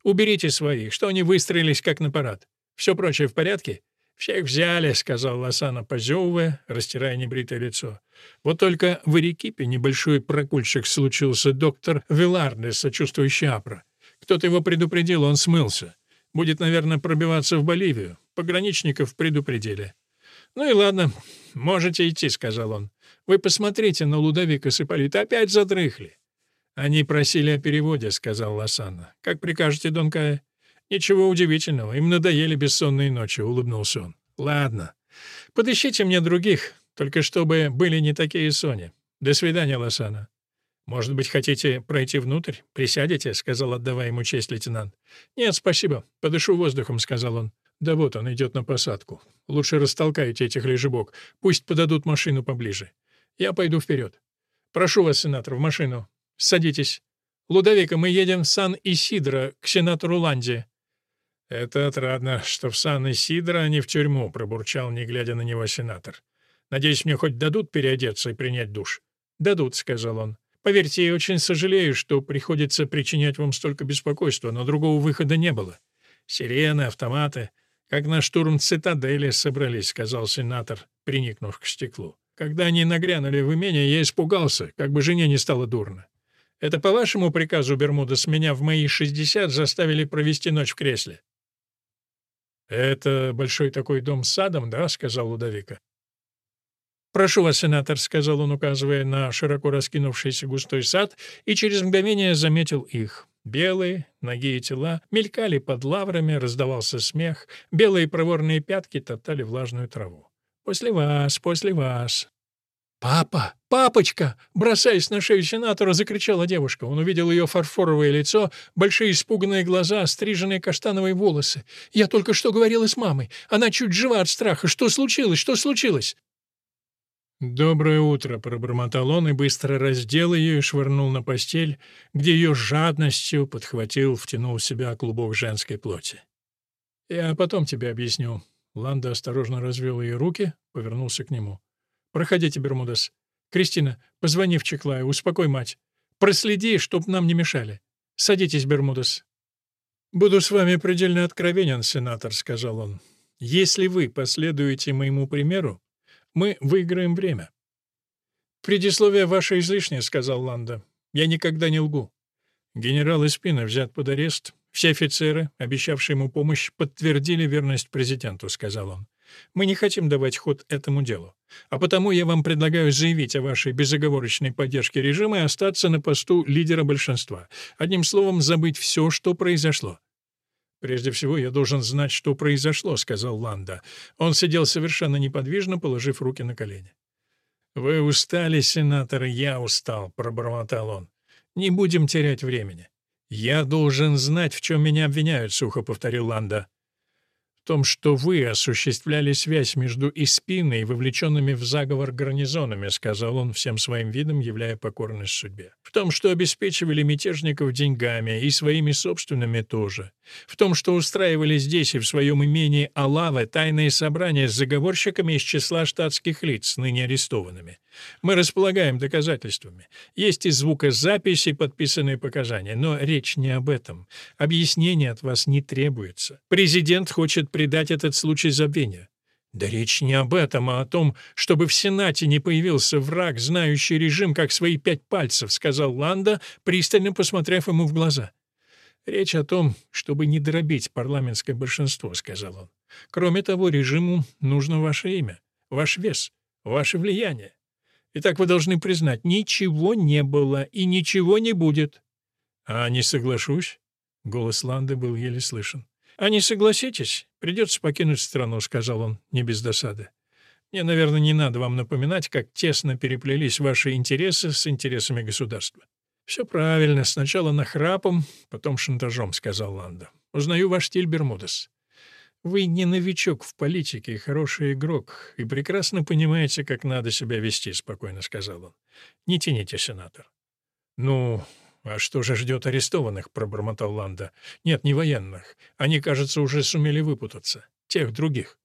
Уберите своих, что они выстроились как на парад. Все прочее в порядке?» «Всех взяли», — сказал Лосана, позевывая, растирая небритое лицо. «Вот только в Эрекипе небольшой прокульщик случился доктор Виларде, сочувствующий Апра. Кто-то его предупредил, он смылся. Будет, наверное, пробиваться в Боливию. Пограничников предупредили». «Ну и ладно, можете идти», — сказал он. «Вы посмотрите на Лудовика с Ипполита, опять задрыхли». «Они просили о переводе», — сказал Лосана. «Как прикажете, Дон Кая?» «Ничего удивительного, им надоели бессонные ночи», — улыбнулся он. «Ладно. Подыщите мне других, только чтобы были не такие Сони. До свидания, Лосана». «Может быть, хотите пройти внутрь? Присядете?» — сказал, отдавая ему честь лейтенант. «Нет, спасибо. Подышу воздухом», — сказал он. «Да вот он идет на посадку. Лучше растолкайте этих лежебок. Пусть подадут машину поближе. Я пойду вперед. Прошу вас, сенатор, в машину. Садитесь. Лудовика, мы едем в Сан-Исидро к сенатору Ланди. «Это отрадно, что в Сан-Исидро, а не в тюрьму», — пробурчал, не глядя на него сенатор. «Надеюсь, мне хоть дадут переодеться и принять душ?» «Дадут», — сказал он. «Поверьте, я очень сожалею, что приходится причинять вам столько беспокойства, но другого выхода не было. Сирены, автоматы, как на штурм цитадели собрались», — сказал сенатор, приникнув к стеклу. «Когда они нагрянули в имение, я испугался, как бы жене не стало дурно. Это по вашему приказу, Бермудес, меня в мои шестьдесят заставили провести ночь в кресле?» «Это большой такой дом с садом, да?» — сказал Лудовика. «Прошу вас, сенатор», — сказал он, указывая на широко раскинувшийся густой сад, и через мгновение заметил их. Белые, ноги и тела мелькали под лаврами, раздавался смех, белые проворные пятки топтали влажную траву. «После вас, после вас». «Папа! Папочка!» — бросаясь на шею сенатора, закричала девушка. Он увидел ее фарфоровое лицо, большие испуганные глаза, стриженные каштановые волосы. «Я только что говорила с мамой. Она чуть жива от страха. Что случилось? Что случилось?» «Доброе утро», — пробормотал он и быстро раздел ее и швырнул на постель, где ее жадностью подхватил, втянул в себя клубок женской плоти. «Я потом тебе объясню». Ланда осторожно развел ее руки, повернулся к нему. Проходите, Бермудес. Кристина, позвони в Чеклаю, успокой мать. Проследи, чтоб нам не мешали. Садитесь, Бермудес. «Буду с вами предельно откровенен, сенатор», — сказал он. «Если вы последуете моему примеру, мы выиграем время». «Предисловие ваше излишнее», — сказал Ланда. «Я никогда не лгу. Генерал Испина взят под арест. Все офицеры, обещавшие ему помощь, подтвердили верность президенту», — сказал он. Мы не хотим давать ход этому делу. А потому я вам предлагаю заявить о вашей безоговорочной поддержке режима и остаться на посту лидера большинства. Одним словом, забыть все, что произошло. «Прежде всего, я должен знать, что произошло», — сказал Ланда. Он сидел совершенно неподвижно, положив руки на колени. «Вы устали, сенатор, я устал», — пробормотал он. «Не будем терять времени». «Я должен знать, в чем меня обвиняют», — сухо повторил Ланда том, что вы осуществляли связь между Испиной и вовлеченными в заговор гарнизонами», — сказал он всем своим видом, являя покорность судьбе. «В том, что обеспечивали мятежников деньгами и своими собственными тоже. В том, что устраивали здесь и в своем имении Алавы тайные собрания с заговорщиками из числа штатских лиц, ныне арестованными. Мы располагаем доказательствами. Есть и звукозаписи, подписанные показания, но речь не об этом. Объяснения от вас не требуется. Президент хочет придать этот случай забвению. Да речь не об этом, а о том, чтобы в Сенате не появился враг, знающий режим как свои пять пальцев, сказал Ланда, пристально посмотрев ему в глаза. Речь о том, чтобы не дробить парламентское большинство, сказал он. Кроме того, режиму нужно ваше имя, ваш вес, ваше влияние. Итак, вы должны признать, ничего не было и ничего не будет. А не соглашусь? Голос Ланды был еле слышен. «А не согласитесь, придется покинуть страну», — сказал он, не без досады. «Мне, наверное, не надо вам напоминать, как тесно переплелись ваши интересы с интересами государства». «Все правильно. Сначала нахрапом, потом шантажом», — сказал Ланда. «Узнаю ваш стиль, Бермудес. Вы не новичок в политике, хороший игрок, и прекрасно понимаете, как надо себя вести», — спокойно сказал он. «Не тяните, сенатор. «Ну, а что же ждет арестованных?» — пробормотал Ланда. «Нет, не военных. Они, кажется, уже сумели выпутаться. Тех других.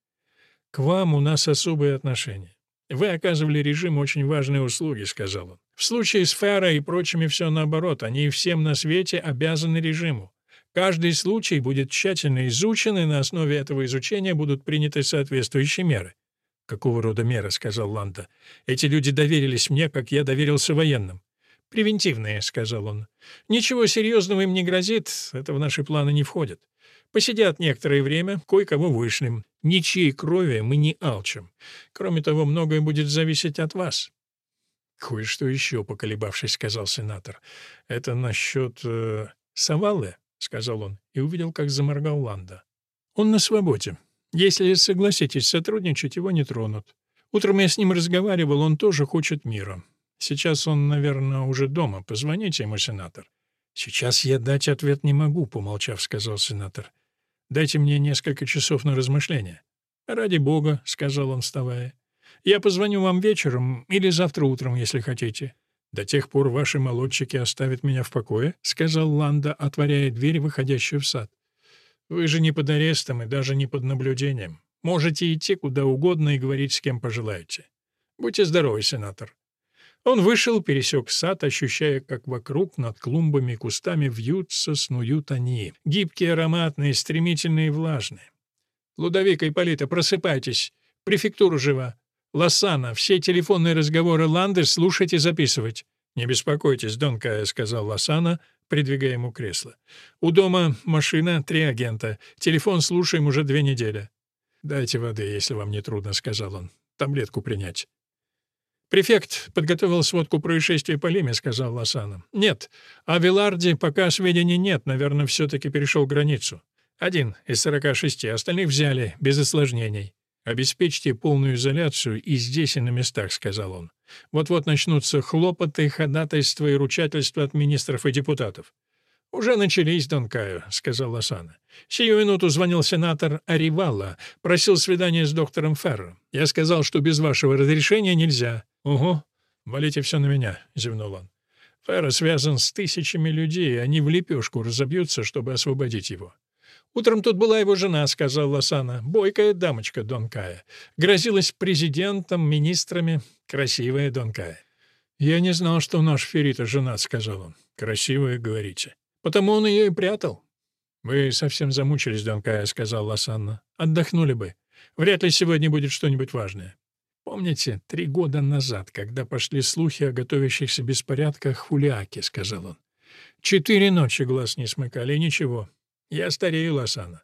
К вам у нас особые отношения. Вы оказывали режиму очень важные услуги», — сказал он. «В случае с Ферро и прочими все наоборот. Они всем на свете обязаны режиму. Каждый случай будет тщательно изучен, и на основе этого изучения будут приняты соответствующие меры. «Какого рода меры?» — сказал Ланда. «Эти люди доверились мне, как я доверился военным». «Превентивные», — сказал он. «Ничего серьезного им не грозит, это в наши планы не входит. Посидят некоторое время, кое-кого вышлем. Ничьей крови мы не алчим. Кроме того, многое будет зависеть от вас». «Кое-что еще», — поколебавшись, сказал сенатор. «Это насчет... Э, Саваллы?» — сказал он, и увидел, как заморгал Ланда. «Он на свободе. Если согласитесь сотрудничать, его не тронут. Утром я с ним разговаривал, он тоже хочет мира. Сейчас он, наверное, уже дома. Позвоните ему, сенатор». «Сейчас я дать ответ не могу», — помолчав, сказал сенатор. «Дайте мне несколько часов на размышление». «Ради бога», — сказал он, вставая. «Я позвоню вам вечером или завтра утром, если хотите. «До тех пор ваши молодчики оставят меня в покое», — сказал Ланда, отворяя дверь, выходящую в сад. «Вы же не под арестом и даже не под наблюдением. Можете идти куда угодно и говорить с кем пожелаете. Будьте здоровы, сенатор». Он вышел, пересек сад, ощущая, как вокруг, над клумбами и кустами вьются, снуют они. Гибкие, ароматные, стремительные и влажные. «Лудовик Ипполита, просыпайтесь! Префектура жива! Лосана, все телефонные разговоры Ланды слушать и записывать». «Не беспокойтесь, Дон Кая», — сказал Лосана, придвигая ему кресло. «У дома машина, три агента. Телефон слушаем уже две недели». «Дайте воды, если вам не трудно», — сказал он. «Таблетку принять». «Префект подготовил сводку происшествия по Лиме», — сказал Лосана. «Нет, о Виларде пока сведений нет, наверное, все-таки перешел границу. Один из сорока шести, остальных взяли, без осложнений. «Обеспечьте полную изоляцию и здесь, и на местах», — сказал он. «Вот-вот начнутся хлопоты, ходатайства и ручательства от министров и депутатов». «Уже начались, Дон Каю», — сказал Лосана. «Сию минуту звонил сенатор Аривалла, просил свидания с доктором Ферро. Я сказал, что без вашего разрешения нельзя». «Угу, валите все на меня», — зевнул он. «Ферро связан с тысячами людей, они в лепешку разобьются, чтобы освободить его. «Утром тут была его жена», — сказал Лосана. «Бойкая дамочка Дон Кая. Грозилась президентом, министрами. Красивая Дон Кая». «Я не знал, что наш Ферита женат», — сказал он. «Красивая, говорите». «Потому он ее и прятал». «Вы совсем замучились, Дон Кая», — сказал Лосанна. «Отдохнули бы. Вряд ли сегодня будет что-нибудь важное». «Помните, три года назад, когда пошли слухи о готовящихся беспорядках в Хулиаке», — сказал он. «Четыре ночи глаз не смыкали, ничего. Я старею, Лосана.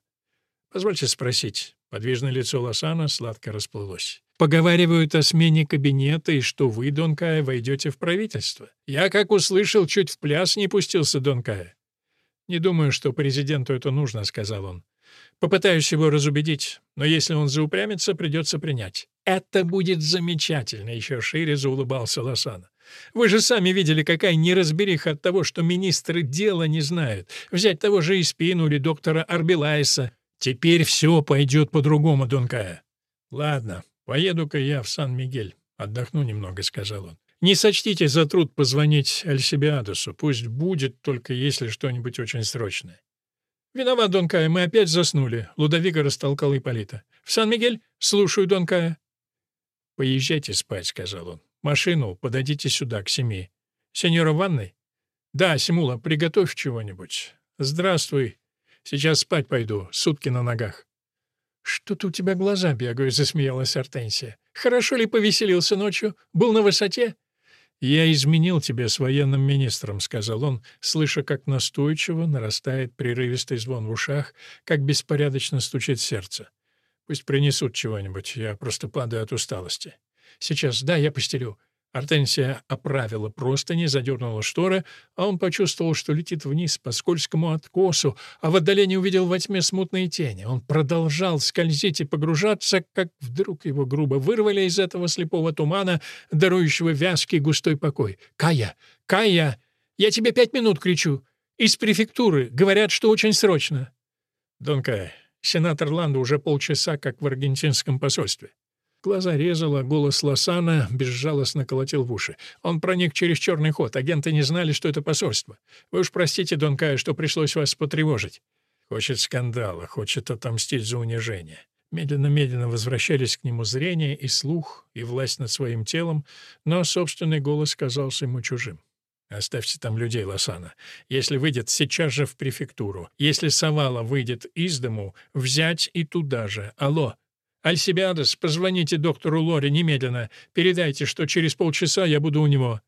Позвольте спросить. Подвижное лицо Лосана сладко расплылось. Поговаривают о смене кабинета и что вы, Дон Кая, войдете в правительство. Я, как услышал, чуть в пляс не пустился, Дон Кая. Не думаю, что президенту это нужно, сказал он. Попытаюсь его разубедить, но если он заупрямится, придется принять. Это будет замечательно, еще шире заулыбался Лосана. Вы же сами видели, какая неразбериха от того, что министры дела не знают. Взять того же Испину или доктора Арбелайса. Теперь все пойдет по-другому, Дон Кая. Ладно, поеду-ка я в Сан-Мигель. Отдохну немного, — сказал он. Не сочтите за труд позвонить Альсибиадусу. Пусть будет, только если что-нибудь очень срочное. «Виноват, Дон Кая, мы опять заснули», — Лудовика растолкал Ипполита. «В Сан-Мигель? Слушаю, Дон Кая». «Поезжайте спать», — сказал он. Машину подойдите сюда, к семи. Сеньора ванной? Да, Симула, приготовь чего-нибудь. Здравствуй. Сейчас спать пойду, сутки на ногах. Что-то у тебя глаза бегают, засмеялась Артенсия. Хорошо ли повеселился ночью? Был на высоте? «Я изменил тебе с военным министром», — сказал он, слыша, как настойчиво нарастает прерывистый звон в ушах, как беспорядочно стучит сердце. «Пусть принесут чего-нибудь, я просто падаю от усталости». Сейчас, да, я постелю». Артенсия оправила простыни, задернула шторы, а он почувствовал, что летит вниз по скользкому откосу, а в отдалении увидел во тьме смутные тени. Он продолжал скользить и погружаться, как вдруг его грубо вырвали из этого слепого тумана, дарующего вязкий густой покой. «Кая! Кая! Я тебе пять минут кричу! Из префектуры! Говорят, что очень срочно!» «Дон Кая, сенатор Ланда уже полчаса как в аргентинском посольстве». Глаза резало, голос Лосана безжалостно колотил в уши. Он проник через черный ход, агенты не знали, что это посольство. Вы уж простите, Дон Кая, что пришлось вас потревожить. Хочет скандала, хочет отомстить за унижение. Медленно-медленно возвращались к нему зрение и слух, и власть над своим телом, но собственный голос казался ему чужим. Оставьте там людей, Лосана. Если выйдет, сейчас же в префектуру. Если Савала выйдет из дому, взять и туда же. Алло. Альсибиадес, позвоните доктору Лори немедленно. Передайте, что через полчаса я буду у него.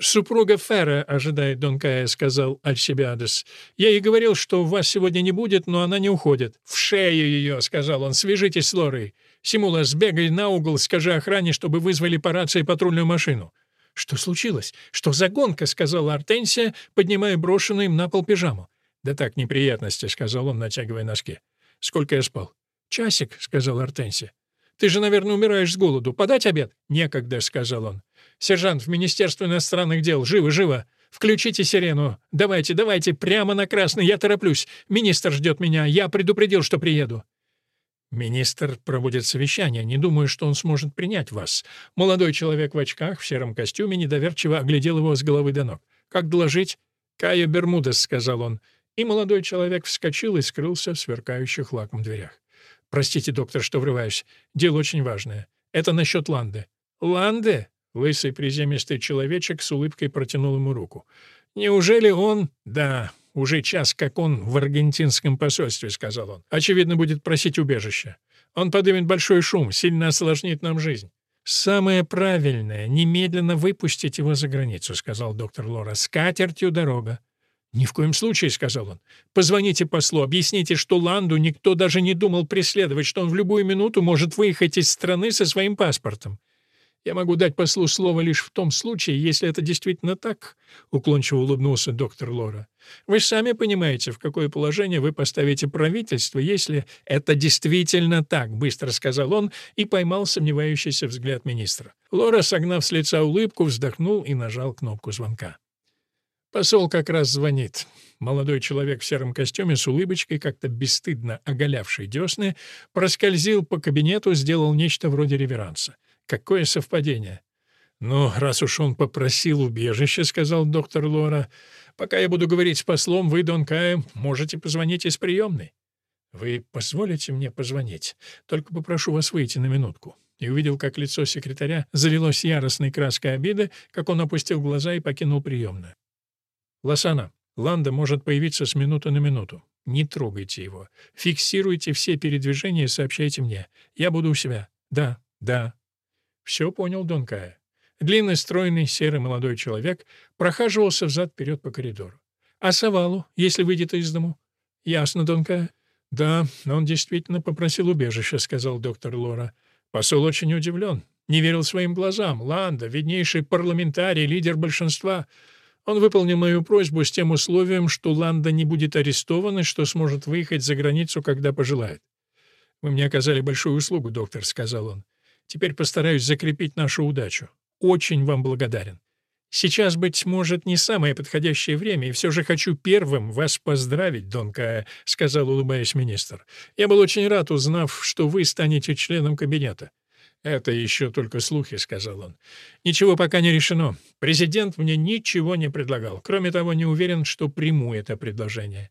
«Супруга Ферра ожидает Дон Кая», — сказал Альсибиадес. «Я ей говорил, что вас сегодня не будет, но она не уходит». «В шею ее», — сказал он, — «свяжитесь с Лорой. Симула, сбегай на угол, скажи охране, чтобы вызвали по рации патрульную машину». «Что случилось? Что за гонка?» — сказала Артенсия, поднимая брошенную им на пол пижаму. «Да так, неприятности», — сказал он, натягивая носки. «Сколько я спал?» «Часик», — сказал Артенсия. «Ты же, наверное, умираешь с голоду. Подать обед?» «Некогда», — сказал он. «Сержант, в Министерство иностранных дел. Живо, живо! Включите сирену. Давайте, давайте, прямо на красный. Я тороплюсь. Министр ждет меня. Я предупредил, что приеду». Министр проводит совещание. Не думаю, что он сможет принять вас. Молодой человек в очках, в сером костюме, недоверчиво оглядел его с головы до ног. Как доложить? Кайо Бермудес, сказал он. И молодой человек вскочил и скрылся в сверкающих лаком дверях. Простите, доктор, что врываюсь. Дело очень важное. Это насчет Ланды. Ланды? Лысый приземистый человечек с улыбкой протянул ему руку. Неужели он... Да, уже час, как он в аргентинском посольстве», — сказал он. «Очевидно, будет просить убежища. Он подымет большой шум, сильно осложнит нам жизнь». «Самое правильное — немедленно выпустить его за границу», — сказал доктор Лора. «С катертью дорога». «Ни в коем случае», — сказал он. «Позвоните послу, объясните, что Ланду никто даже не думал преследовать, что он в любую минуту может выехать из страны со своим паспортом. Я могу дать послу слово лишь в том случае, если это действительно так», — уклончиво улыбнулся доктор Лора. «Вы сами понимаете, в какое положение вы поставите правительство, если это действительно так», — быстро сказал он и поймал сомневающийся взгляд министра. Лора, согнав с лица улыбку, вздохнул и нажал кнопку звонка. Посол как раз звонит. Молодой человек в сером костюме с улыбочкой, как-то бесстыдно оголявший десны, проскользил по кабинету, сделал нечто вроде реверанса. Какое совпадение. «Ну, раз уж он попросил убежище», — сказал доктор Лора, — «пока я буду говорить с послом, вы, Дон Кая, можете позвонить из приемной». «Вы позволите мне позвонить? Только попрошу вас выйти на минутку». И увидел, как лицо секретаря залилось яростной краской обиды, как он опустил глаза и покинул приемную. «Лосана, Ланда может появиться с минуты на минуту. Не трогайте его. Фиксируйте все передвижения и сообщайте мне. Я буду у себя. Да, да, все понял Дон Кая. Длинный, стройный, серый молодой человек прохаживался взад-вперед по коридору. «А Савалу, если выйдет из дому?» «Ясно, Дон Кая». «Да, он действительно попросил убежища», — сказал доктор Лора. Посол очень удивлен. Не верил своим глазам. Ланда, виднейший парламентарий, лидер большинства. Он выполнил мою просьбу с тем условием, что Ланда не будет арестован и что сможет выехать за границу, когда пожелает. «Вы мне оказали большую услугу, доктор», — сказал он. Теперь постараюсь закрепить нашу удачу. Очень вам благодарен. Сейчас, быть может, не самое подходящее время, и все же хочу первым вас поздравить, Дон Кая», — сказал, улыбаясь министр. «Я был очень рад, узнав, что вы станете членом кабинета». «Это еще только слухи», — сказал он. «Ничего пока не решено. Президент мне ничего не предлагал. Кроме того, не уверен, что приму это предложение».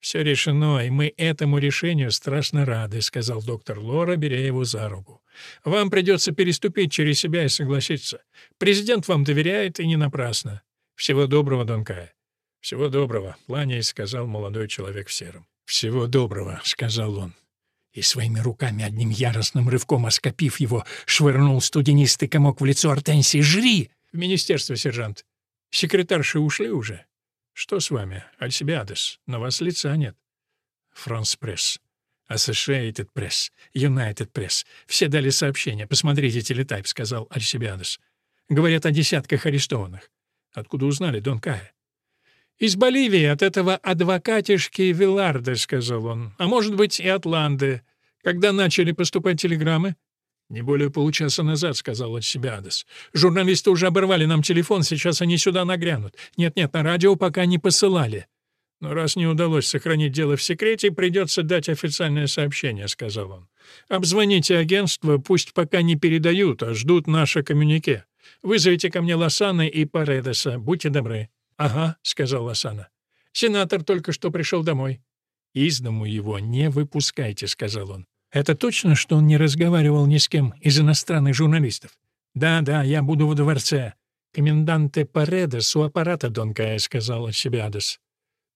«Все решено, и мы этому решению страшно рады», — сказал доктор Лора, беря его за руку. «Вам придется переступить через себя и согласиться. Президент вам доверяет, и не напрасно. Всего доброго, Дон Кая». «Всего доброго», — кланяясь, сказал молодой человек в сером. «Всего доброго», — сказал он. И своими руками, одним яростным рывком оскопив его, швырнул студенистый комок в лицо Артенсии. «Жри!» «В министерство, сержант. Секретарши ушли уже?» «Что с вами, Альсибиадес? На вас лица нет». «Франс Пресс». «Associated Press», «United Press». Все дали сообщение. «Посмотрите телетайп», — сказал Альсибиадес. «Говорят о десятках арестованных». «Откуда узнали, Дон Кая?» «Из Боливии, от этого адвокатишки Виларда», — сказал он. «А может быть, и от Ланды. Когда начали поступать телеграммы?» «Не более получаса назад», — сказал Альсибиадес. «Журналисты уже оборвали нам телефон, сейчас они сюда нагрянут. Нет-нет, на радио пока не посылали». Но раз не удалось сохранить дело в секрете, придется дать официальное сообщение», — сказал он. «Обзвоните агентство, пусть пока не передают, а ждут наше коммюнике. Вызовите ко мне Лосана и Паредеса, будьте добры». «Ага», — сказал Лосана. «Сенатор только что пришел домой». «Из дому его не выпускайте», — сказал он. «Это точно, что он не разговаривал ни с кем из иностранных журналистов?» «Да, да, я буду во дворце. Коменданте Паредес у аппарата Дон Кая», — сказал Сибиадес.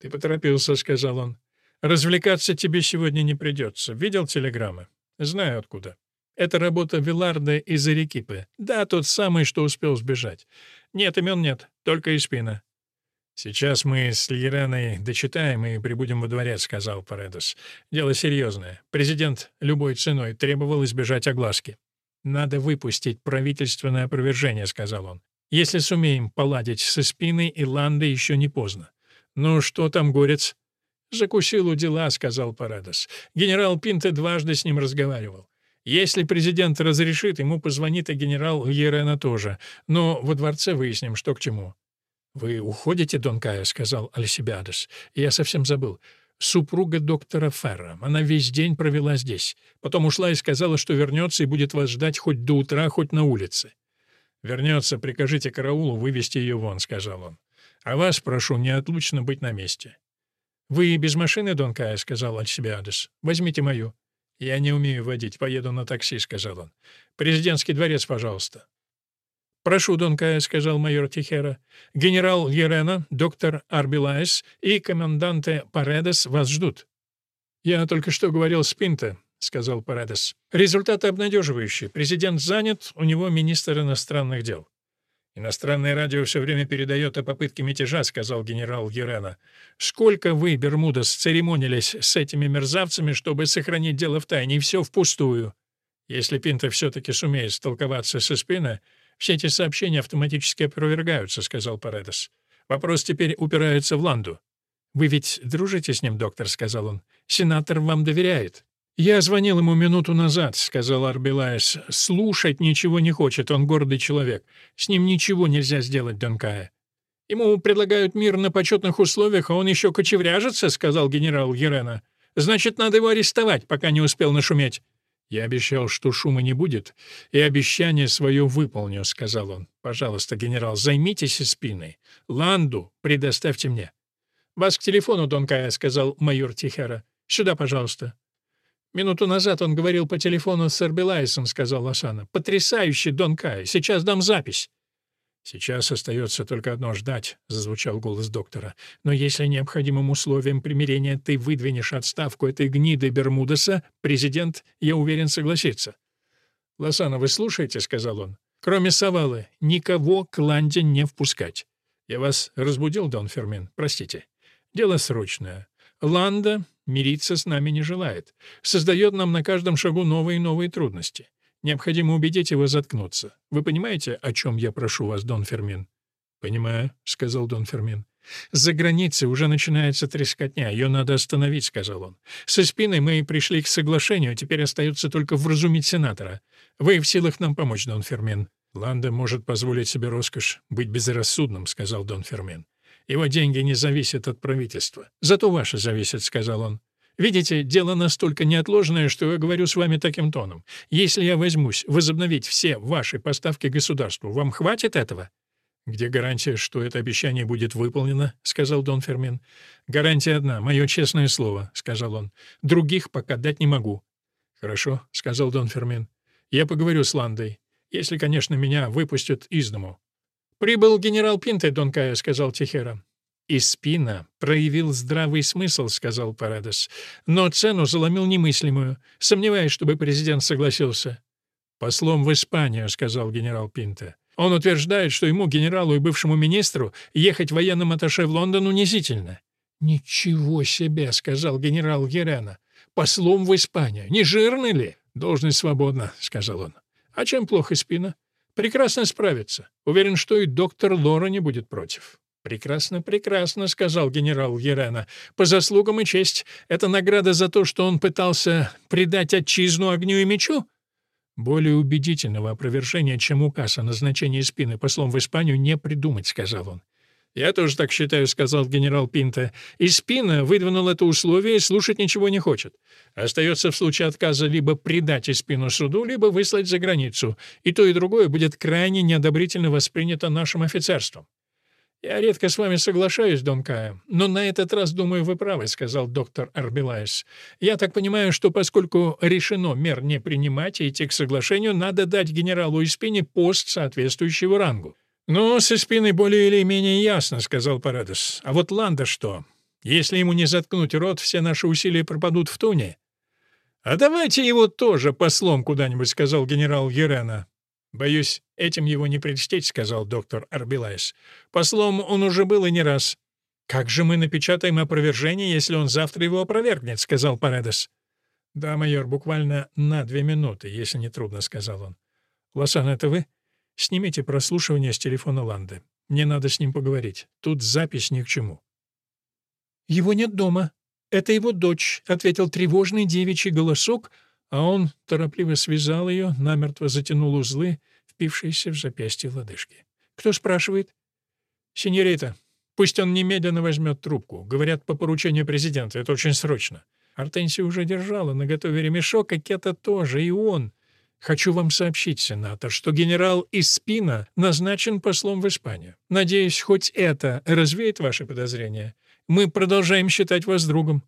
«Ты поторопился», — сказал он. «Развлекаться тебе сегодня не придется. Видел телеграммы?» «Знаю откуда. Это работа Виларда из Эрекипы. Да, тот самый, что успел сбежать. Нет, имен нет, только и спина». «Сейчас мы с Льереной дочитаем и прибудем во дворец», — сказал Паредос. «Дело серьезное. Президент любой ценой требовал избежать огласки». «Надо выпустить правительственное опровержение», — сказал он. «Если сумеем поладить со спиной и Ландой, еще не поздно. «Ну, что там, горец?» «Закусил у дела», — сказал Парадос. «Генерал Пинте дважды с ним разговаривал. Если президент разрешит, ему позвонит и генерал Ерена тоже. Но во дворце выясним, что к чему». «Вы уходите, Дон Кая?» — сказал Альсибиадес. «Я совсем забыл. Супруга доктора Ферра. Она весь день провела здесь. Потом ушла и сказала, что вернется и будет вас ждать хоть до утра, хоть на улице». «Вернется, прикажите караулу вывести ее вон», — сказал он. А вас прошу неотлучно быть на месте». «Вы без машины, Дон Кая?» — сказал Альсибиадес. «Возьмите мою». «Я не умею водить, поеду на такси», — сказал он. «Президентский дворец, пожалуйста». «Прошу, Дон Кая», — сказал майор Тихера. «Генерал Ерена, доктор Арбилаес и коменданте Паредес вас ждут». «Я только что говорил с Пинто», — сказал Паредес. «Результаты обнадеживающие. Президент занят, у него министр иностранных дел». «Иностранное радио все время передает о попытке мятежа», — сказал генерал Герена. «Сколько вы, Бермудес, церемонились с этими мерзавцами, чтобы сохранить дело в тайне, и все впустую? Если Пинта все-таки сумеет столковаться со спины, все эти сообщения автоматически опровергаются», — сказал Паредес. «Вопрос теперь упирается в Ланду». «Вы ведь дружите с ним, доктор?» — сказал он. «Сенатор вам доверяет». «Я звонил ему минуту назад», — сказал Арбелаес. «Слушать ничего не хочет, он гордый человек. С ним ничего нельзя сделать, Донкая». «Ему предлагают мир на почетных условиях, а он еще кочевряжется», — сказал генерал Герена. «Значит, надо его арестовать, пока не успел нашуметь». «Я обещал, что шума не будет, и обещание свое выполню», — сказал он. «Пожалуйста, генерал, займитесь спиной. Ланду предоставьте мне». «Вас к телефону, Донкая», — сказал майор Тихера. «Сюда, пожалуйста». «Минуту назад он говорил по телефону с Арбелайсом», — сказал Лосана. «Потрясающий, Дон Кай. Сейчас дам запись». «Сейчас остается только одно — ждать», — зазвучал голос доктора. «Но если необходимым условием примирения ты выдвинешь отставку этой гниды Бермудеса, президент, я уверен, согласится». «Лосана, вы слушаете?» — сказал он. «Кроме Савалы, никого к Ланде не впускать. Я вас разбудил, Дон Фермин, простите. Дело срочное. Ланда мириться с нами не желает. Создает нам на каждом шагу новые и новые трудности. Необходимо убедить его заткнуться. Вы понимаете, о чем я прошу вас, Дон Фермин?» «Понимаю», — сказал Дон Фермин. «За границей уже начинается трескотня, ее надо остановить», — сказал он. «Со спиной мы пришли к соглашению, теперь остается только вразумить сенатора. Вы в силах нам помочь, Дон Фермин». «Ланда может позволить себе роскошь быть безрассудным», — сказал Дон Фермин. Его деньги не зависят от правительства. Зато ваши зависят», — сказал он. «Видите, дело настолько неотложное, что я говорю с вами таким тоном. Если я возьмусь возобновить все ваши поставки государству, вам хватит этого?» «Где гарантия, что это обещание будет выполнено?» — сказал Дон Фермин. «Гарантия одна, мое честное слово», — сказал он. «Других пока дать не могу». «Хорошо», — сказал Дон Фермин. «Я поговорю с Ландой, если, конечно, меня выпустят из дому». «Прибыл генерал Пинте, Дон Кая», — сказал Тихера. «И Спина проявил здравый смысл», — сказал Парадос. «Но цену заломил немыслимую, сомневаясь, чтобы президент согласился». «Послом в Испанию», — сказал генерал Пинте. «Он утверждает, что ему, генералу и бывшему министру, ехать военным атташе в Лондон унизительно». «Ничего себе», — сказал генерал Герена. «Послом в Испанию. Не жирный ли?» «Должность свободна», — сказал он. «А чем плохо Спина?» Прекрасно справится. Уверен, что и доктор Лора не будет против. «Прекрасно, прекрасно», — сказал генерал Ерена. «По заслугам и честь. Это награда за то, что он пытался предать отчизну огню и мечу?» «Более убедительного опровержения, чем указ о назначении спины послом в Испанию, не придумать», — сказал он. «Я тоже так считаю», — сказал генерал Пинта. «И Спина выдвинул это условие и слушать ничего не хочет. Остается в случае отказа либо предать Испину суду, либо выслать за границу. И то, и другое будет крайне неодобрительно воспринято нашим офицерством». «Я редко с вами соглашаюсь, Дон Кая, но на этот раз, думаю, вы правы», — сказал доктор Арбелайс. «Я так понимаю, что поскольку решено мер не принимать и идти к соглашению, надо дать генералу Испине пост соответствующего рангу». «Ну, с Испиной более или менее ясно», — сказал Парадос. «А вот Ланда что? Если ему не заткнуть рот, все наши усилия пропадут в туне». «А давайте его тоже послом куда-нибудь», — сказал генерал Ерена. «Боюсь, этим его не прельстить», — сказал доктор Арбилайс. «Послом он уже был и не раз». «Как же мы напечатаем опровержение, если он завтра его опровергнет?» — сказал Парадос. «Да, майор, буквально на две минуты, если не трудно», — сказал он. «Лосан, это вы?» Снимите прослушивание с телефона Ланды. Мне надо с ним поговорить. Тут запись ни к чему». «Его нет дома. Это его дочь», — ответил тревожный девичий голосок, а он торопливо связал ее, намертво затянул узлы, впившиеся в запястье лодыжки. «Кто спрашивает?» «Синьорита, пусть он немедленно возьмет трубку. Говорят, по поручению президента. Это очень срочно». Артенсия уже держала на готове ремешок, а Кета тоже, и он. Хочу вам сообщить, сенатор, что генерал Испина назначен послом в Испанию. Надеюсь, хоть это развеет ваши подозрения. Мы продолжаем считать вас другом».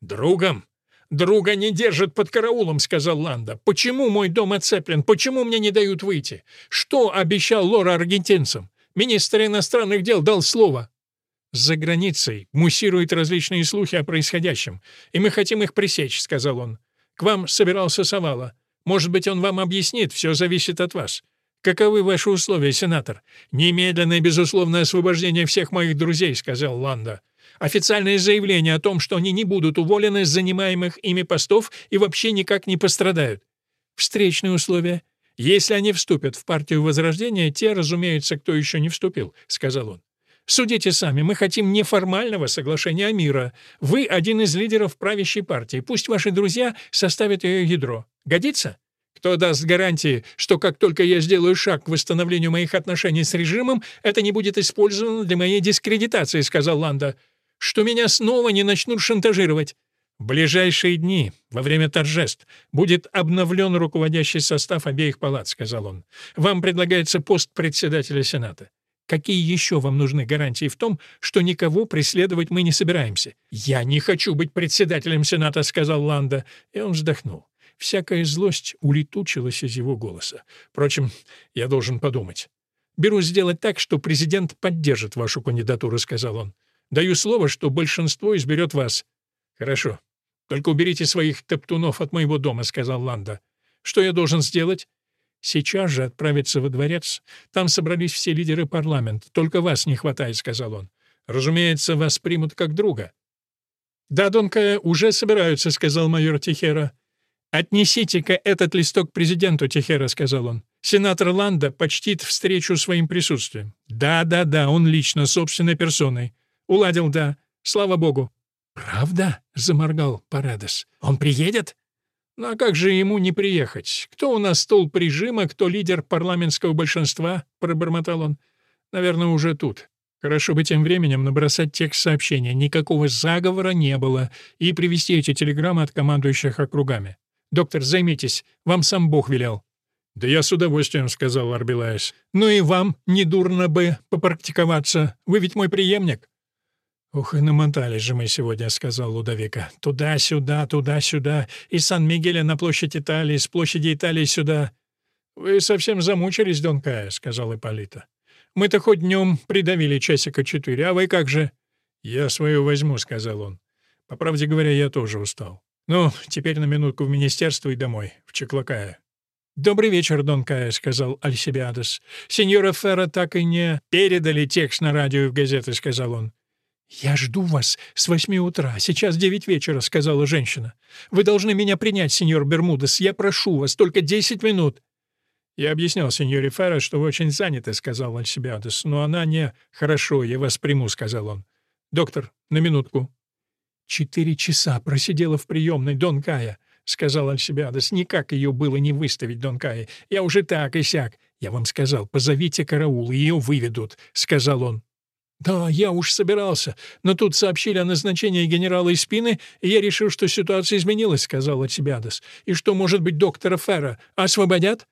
«Другом? Друга не держат под караулом», — сказал Ланда. «Почему мой дом оцеплен? Почему мне не дают выйти? Что обещал Лора аргентинцам? Министр иностранных дел дал слово». «За границей муссируют различные слухи о происходящем, и мы хотим их пресечь», — сказал он. «К вам собирался Савала. Может быть, он вам объяснит, все зависит от вас. Каковы ваши условия, сенатор? Немедленное безусловное освобождение всех моих друзей, сказал Ланда. Официальное заявление о том, что они не будут уволены с занимаемых ими постов и вообще никак не пострадают. Встречные условия. Если они вступят в партию Возрождения, те, разумеется, кто еще не вступил, сказал он. Судите сами, мы хотим неформального соглашения о мира. Вы один из лидеров правящей партии. Пусть ваши друзья составят ее ядро. Годится? Кто даст гарантии, что как только я сделаю шаг к восстановлению моих отношений с режимом, это не будет использовано для моей дискредитации, сказал Ланда. Что меня снова не начнут шантажировать. В ближайшие дни, во время торжеств, будет обновлен руководящий состав обеих палат, сказал он. Вам предлагается пост председателя Сената. Какие еще вам нужны гарантии в том, что никого преследовать мы не собираемся? Я не хочу быть председателем Сената, сказал Ланда, и он вздохнул. Всякая злость улетучилась из его голоса. Впрочем, я должен подумать. «Беру сделать так, что президент поддержит вашу кандидатуру», — сказал он. «Даю слово, что большинство изберет вас». «Хорошо. Только уберите своих топтунов от моего дома», — сказал Ланда. «Что я должен сделать?» «Сейчас же отправиться во дворец. Там собрались все лидеры парламента. Только вас не хватает», — сказал он. «Разумеется, вас примут как друга». «Да, Донка, уже собираются», — сказал майор Тихера. «Отнесите-ка этот листок президенту», — Техера сказал он. «Сенатор Ланда почтит встречу своим присутствием». «Да-да-да, он лично, собственной персоной». «Уладил, да. Слава богу». «Правда?» — заморгал Парадес. «Он приедет?» «Ну а как же ему не приехать? Кто у нас столб режима, кто лидер парламентского большинства?» — пробормотал он. «Наверное, уже тут. Хорошо бы тем временем набросать текст сообщения. Никакого заговора не было. И привести эти телеграммы от командующих округами. Доктор, займитесь. Вам сам Бог велел». «Да я с удовольствием», — сказал Арбелаес. «Ну и вам недурно бы попрактиковаться. Вы ведь мой преемник». «Ух, и намотались же мы сегодня», — сказал Лудовика. «Туда-сюда, туда-сюда. Из Сан-Мигеля на площадь Италии, с площади Италии сюда». «Вы совсем замучились, Дон Кая», — сказал Ипполита. «Мы-то хоть днем придавили часика четыре, а вы как же?» «Я свою возьму», — сказал он. «По правде говоря, я тоже устал». «Ну, теперь на минутку в министерство и домой, в Чеклакая». «Добрый вечер, Дон Кая», — сказал Альсибиадес. «Сеньора Ферра так и не передали текст на радио и в газеты», — сказал он. «Я жду вас с восьми утра. Сейчас девять вечера», — сказала женщина. «Вы должны меня принять, сеньор Бермудес. Я прошу вас, только десять минут». «Я объяснял сеньоре Ферра, что вы очень заняты», — сказал Альсибиадес. «Но она не...» «Хорошо, я вас приму», — сказал он. «Доктор, на минутку». «Четыре часа просидела в приемной Дон Кая», — сказал Альсибиадес. «Никак ее было не выставить, Дон Кая. Я уже так и сяк. Я вам сказал, позовите караул, ее выведут», — сказал он. «Да, я уж собирался, но тут сообщили о назначении генерала Испины, и я решил, что ситуация изменилась», — сказал Альсибиадес. «И что, может быть, доктора Ферра освободят?»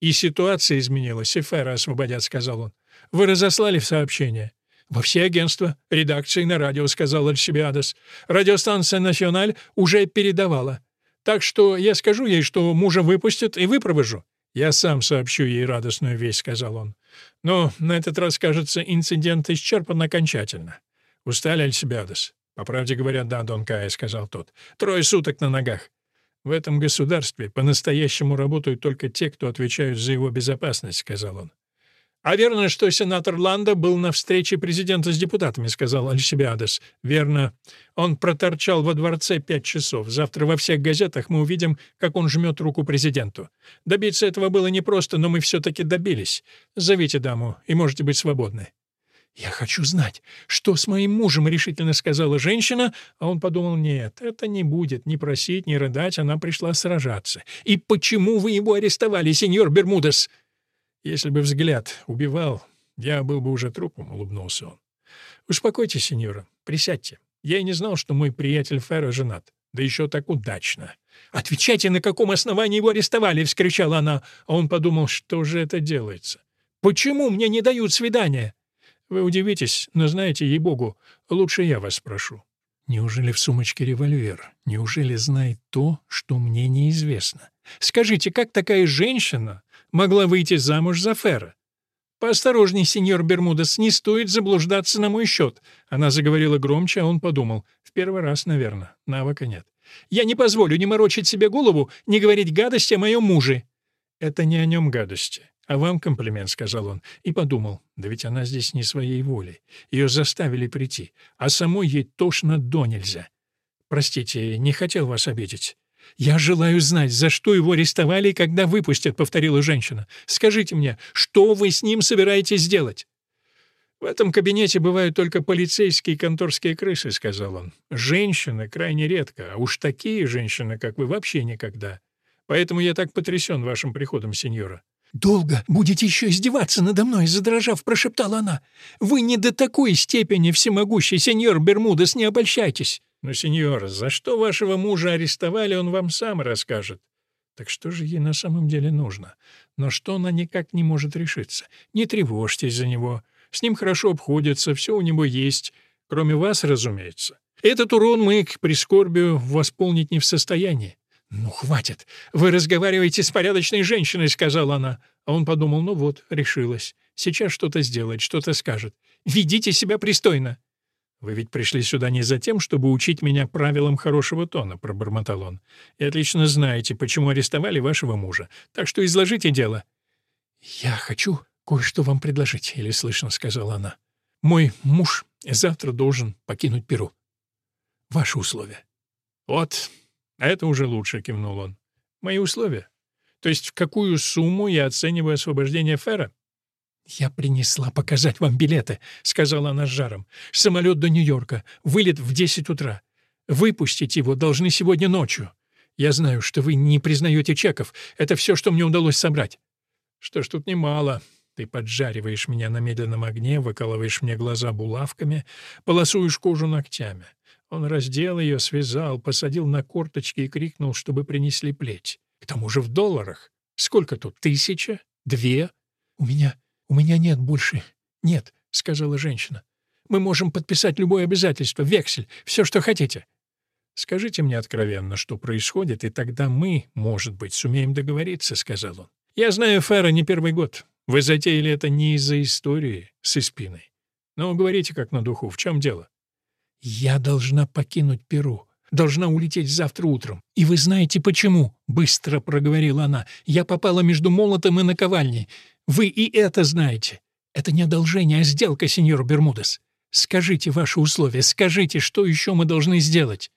«И ситуация изменилась, и Ферра освободят», — сказал он. «Вы разослали сообщение?» «Во все агентства, редакции на радио», — сказал Альсибиадес. «Радиостанция «Националь» уже передавала. Так что я скажу ей, что мужа выпустят, и выпровожу». «Я сам сообщу ей радостную весть», — сказал он. Но на этот раз, кажется, инцидент исчерпан окончательно. Устали Альсибиадес? По правде говоря, да, Дон Кая, — сказал тот. Трое суток на ногах. В этом государстве по-настоящему работают только те, кто отвечают за его безопасность, — сказал он. «А верно, что сенатор Ланда был на встрече президента с депутатами», — сказал Альсибиадес. «Верно. Он проторчал во дворце пять часов. Завтра во всех газетах мы увидим, как он жмет руку президенту. Добиться этого было непросто, но мы все-таки добились. Зовите даму, и можете быть свободны». «Я хочу знать, что с моим мужем», — решительно сказала женщина, а он подумал, «нет, это не будет ни просить, ни рыдать, она пришла сражаться». «И почему вы его арестовали, сеньор Бермудес?» Если бы взгляд убивал, я был бы уже трупом, — улыбнулся он. Успокойтесь, сеньора, присядьте. Я и не знал, что мой приятель Ферро женат. Да еще так удачно. «Отвечайте, на каком основании его арестовали!» — вскричала она. А он подумал, что же это делается. «Почему мне не дают свидания?» «Вы удивитесь, но знаете, ей-богу, лучше я вас спрошу». Неужели в сумочке револьвер? Неужели знает то, что мне неизвестно? Скажите, как такая женщина могла выйти замуж за Фера. «Поосторожней, сеньор Бермудес, не стоит заблуждаться на мой счет». Она заговорила громче, а он подумал. «В первый раз, наверное. Навыка нет». «Я не позволю не морочить себе голову, не говорить гадости о моем муже». «Это не о нем гадости, а вам комплимент», — сказал он. И подумал, да ведь она здесь не своей волей. Ее заставили прийти, а самой ей тошно до нельзя. «Простите, не хотел вас обидеть». «Я желаю знать, за что его арестовали и когда выпустят», — повторила женщина. «Скажите мне, что вы с ним собираетесь сделать?» «В этом кабинете бывают только полицейские и конторские крысы», — сказал он. «Женщины крайне редко, а уж такие женщины, как вы, вообще никогда. Поэтому я так потрясен вашим приходом, сеньора». «Долго будете еще издеваться надо мной?» — задрожав, прошептала она. «Вы не до такой степени всемогущий, сеньор Бермудес, не обольщайтесь». «Но, сеньор, за что вашего мужа арестовали, он вам сам расскажет». Так что же ей на самом деле нужно? Но что она никак не может решиться? Не тревожьтесь за него. С ним хорошо обходятся, все у него есть. Кроме вас, разумеется. Этот урон мы к прискорбию восполнить не в состоянии. «Ну, хватит! Вы разговариваете с порядочной женщиной», — сказала она. А он подумал, ну вот, решилась. Сейчас что-то сделает, что-то скажет. «Ведите себя пристойно!» «Вы ведь пришли сюда не за тем, чтобы учить меня правилам хорошего тона», — пробормотал он. «И отлично знаете, почему арестовали вашего мужа. Так что изложите дело». «Я хочу кое-что вам предложить», — или слышно сказала она. «Мой муж завтра должен покинуть Перу. Ваши условия». «Вот, это уже лучше», — кивнул он. «Мои условия? То есть в какую сумму я оцениваю освобождение Фера?» «Я принесла показать вам билеты», — сказала она с жаром. «Самолет до Нью-Йорка. Вылет в десять утра. Выпустить его должны сегодня ночью. Я знаю, что вы не признаете чеков. Это все, что мне удалось собрать». «Что ж, тут немало. Ты поджариваешь меня на медленном огне, выкалываешь мне глаза булавками, полосуешь кожу ногтями». Он раздел ее, связал, посадил на корточки и крикнул, чтобы принесли плеть. К тому же в долларах. Сколько тут? Тысяча? Две? У меня «У меня нет больше. Нет», — сказала женщина. «Мы можем подписать любое обязательство, вексель, все, что хотите». «Скажите мне откровенно, что происходит, и тогда мы, может быть, сумеем договориться», — сказал он. «Я знаю Фера не первый год. Вы затеяли это не из-за истории с Испиной. Но говорите как на духу, в чем дело?» «Я должна покинуть Перу. Должна улететь завтра утром. И вы знаете почему?» — быстро проговорила она. «Я попала между молотом и наковальней. Вы и это знаете. Это не одолжение, а сделка, сеньор Бермудес. Скажите ваши условия, скажите, что еще мы должны сделать?»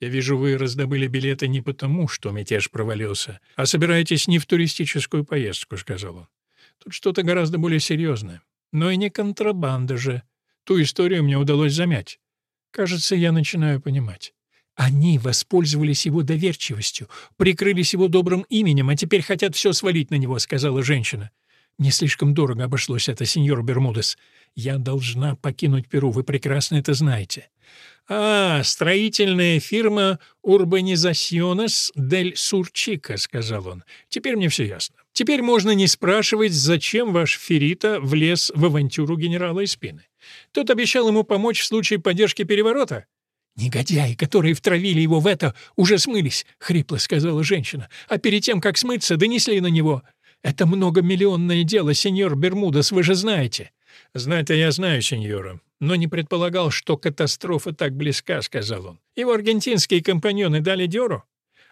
«Я вижу, вы раздобыли билеты не потому, что мятеж провалился, а собираетесь не в туристическую поездку», — сказал он. «Тут что-то гораздо более серьезное. Но и не контрабанда же. Ту историю мне удалось замять. Кажется, я начинаю понимать. Они воспользовались его доверчивостью, прикрылись его добрым именем, а теперь хотят все свалить на него», — сказала женщина. «Мне слишком дорого обошлось это, сеньор Бермудес. Я должна покинуть Перу, вы прекрасно это знаете. «А, строительная фирма «Урбанизационес дель Сурчика», — сказал он. «Теперь мне все ясно. Теперь можно не спрашивать, зачем ваш Ферита влез в авантюру генерала Испины. Тот обещал ему помочь в случае поддержки переворота». «Негодяи, которые втравили его в это, уже смылись», — хрипло сказала женщина. «А перед тем, как смыться, донесли на него. Это многомиллионное дело, сеньор Бермудес, вы же знаете». «Знать-то я знаю, сеньора, но не предполагал, что катастрофа так близка», — сказал он. «Его аргентинские компаньоны дали дёру?»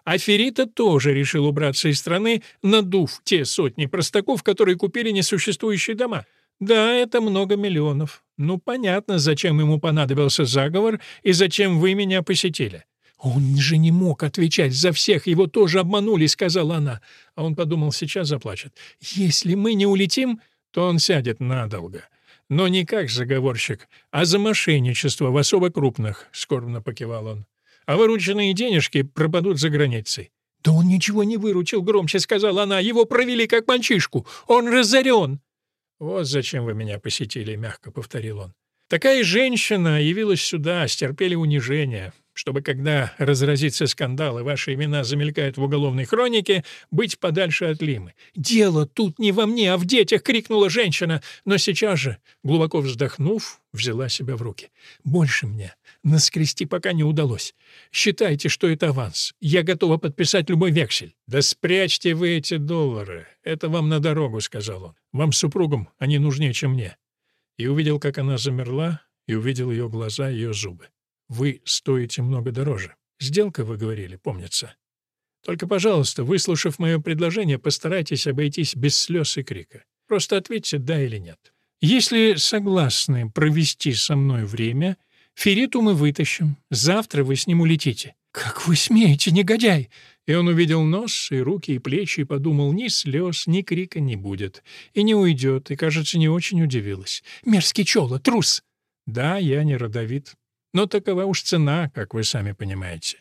А Ферита тоже решил убраться из страны, надув те сотни простаков, которые купили несуществующие дома. Да, это много миллионов. Ну, понятно, зачем ему понадобился заговор и зачем вы меня посетили. «Он же не мог отвечать за всех, его тоже обманули», — сказала она. А он подумал, сейчас заплачет. «Если мы не улетим, то он сядет надолго но не как заговорщик, а за мошенничество в особо крупных», — скорбно покивал он. «А вырученные денежки пропадут за границей». «Да он ничего не выручил», — громче сказала она. «Его провели как мальчишку. Он разорен». «Вот зачем вы меня посетили», — мягко повторил он. «Такая женщина явилась сюда, стерпели унижение чтобы, когда разразится скандал и ваши имена замелькают в уголовной хронике, быть подальше от Лимы. «Дело тут не во мне, а в детях!» — крикнула женщина, но сейчас же, глубоко вздохнув, взяла себя в руки. «Больше мне наскрести пока не удалось. Считайте, что это аванс. Я готова подписать любой вексель». «Да спрячьте вы эти доллары. Это вам на дорогу», — сказал он. «Вам с супругом они нужнее, чем мне». И увидел, как она замерла, и увидел ее глаза, ее зубы. Вы стоите много дороже. Сделка, вы говорили, помнится. Только, пожалуйста, выслушав мое предложение, постарайтесь обойтись без слез и крика. Просто ответьте «да» или «нет». Если согласны провести со мной время, Фериту мы вытащим. Завтра вы с ним улетите». «Как вы смеете, негодяй!» И он увидел нос, и руки, и плечи, и подумал, ни слез, ни крика не будет. И не уйдет, и, кажется, не очень удивилась. «Мерзкий чёла, трус!» «Да, я не родовит. Но такова уж цена, как вы сами понимаете.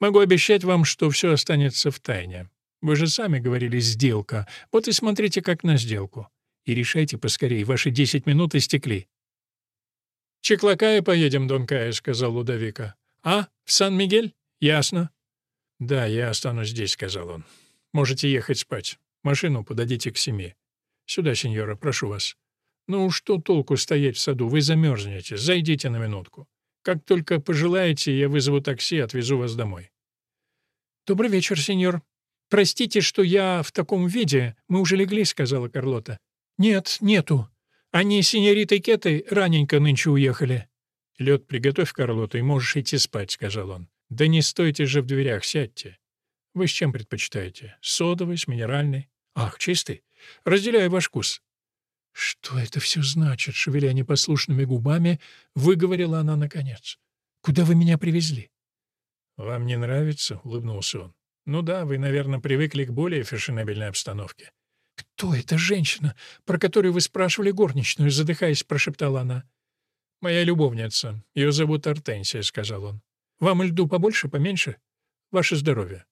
Могу обещать вам, что все останется в тайне. Вы же сами говорили «сделка». Вот и смотрите, как на сделку. И решайте поскорее, ваши десять минут истекли. «Чеклакая поедем, Дон Кая», — сказал Лудовика. «А, в Сан-Мигель? Ясно». «Да, я останусь здесь», — сказал он. «Можете ехать спать. Машину подадите к семи. Сюда, сеньора, прошу вас. Ну, что толку стоять в саду? Вы замерзнете. Зайдите на минутку. Как только пожелаете, я вызову такси, отвезу вас домой». «Добрый вечер, сеньор. Простите, что я в таком виде. Мы уже легли», — сказала Карлота. «Нет, нету. Они с сеньоритой Кетой раненько нынче уехали». «Лед приготовь, Карлота, и можешь идти спать», — сказал он. «Да не стойте же в дверях, сядьте. Вы с чем предпочитаете? Содовый, с минеральной? Ах, чистый? Разделяю ваш вкус. «Что это все значит?» — шевеля непослушными губами, выговорила она наконец. «Куда вы меня привезли?» «Вам не нравится?» — улыбнулся он. «Ну да, вы, наверное, привыкли к более фешенебельной обстановке». «Кто эта женщина, про которую вы спрашивали горничную?» — задыхаясь, прошептала она. «Моя любовница. Ее зовут Артенсия», — сказал он. «Вам льду побольше, поменьше? Ваше здоровье.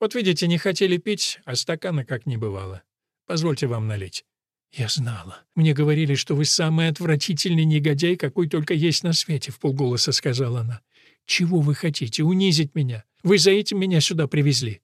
Вот видите, не хотели пить, а стакана как не бывало. Позвольте вам налить». «Я знала. Мне говорили, что вы самый отвратительный негодяй, какой только есть на свете», — в полголоса сказала она. «Чего вы хотите? Унизить меня? Вы за этим меня сюда привезли».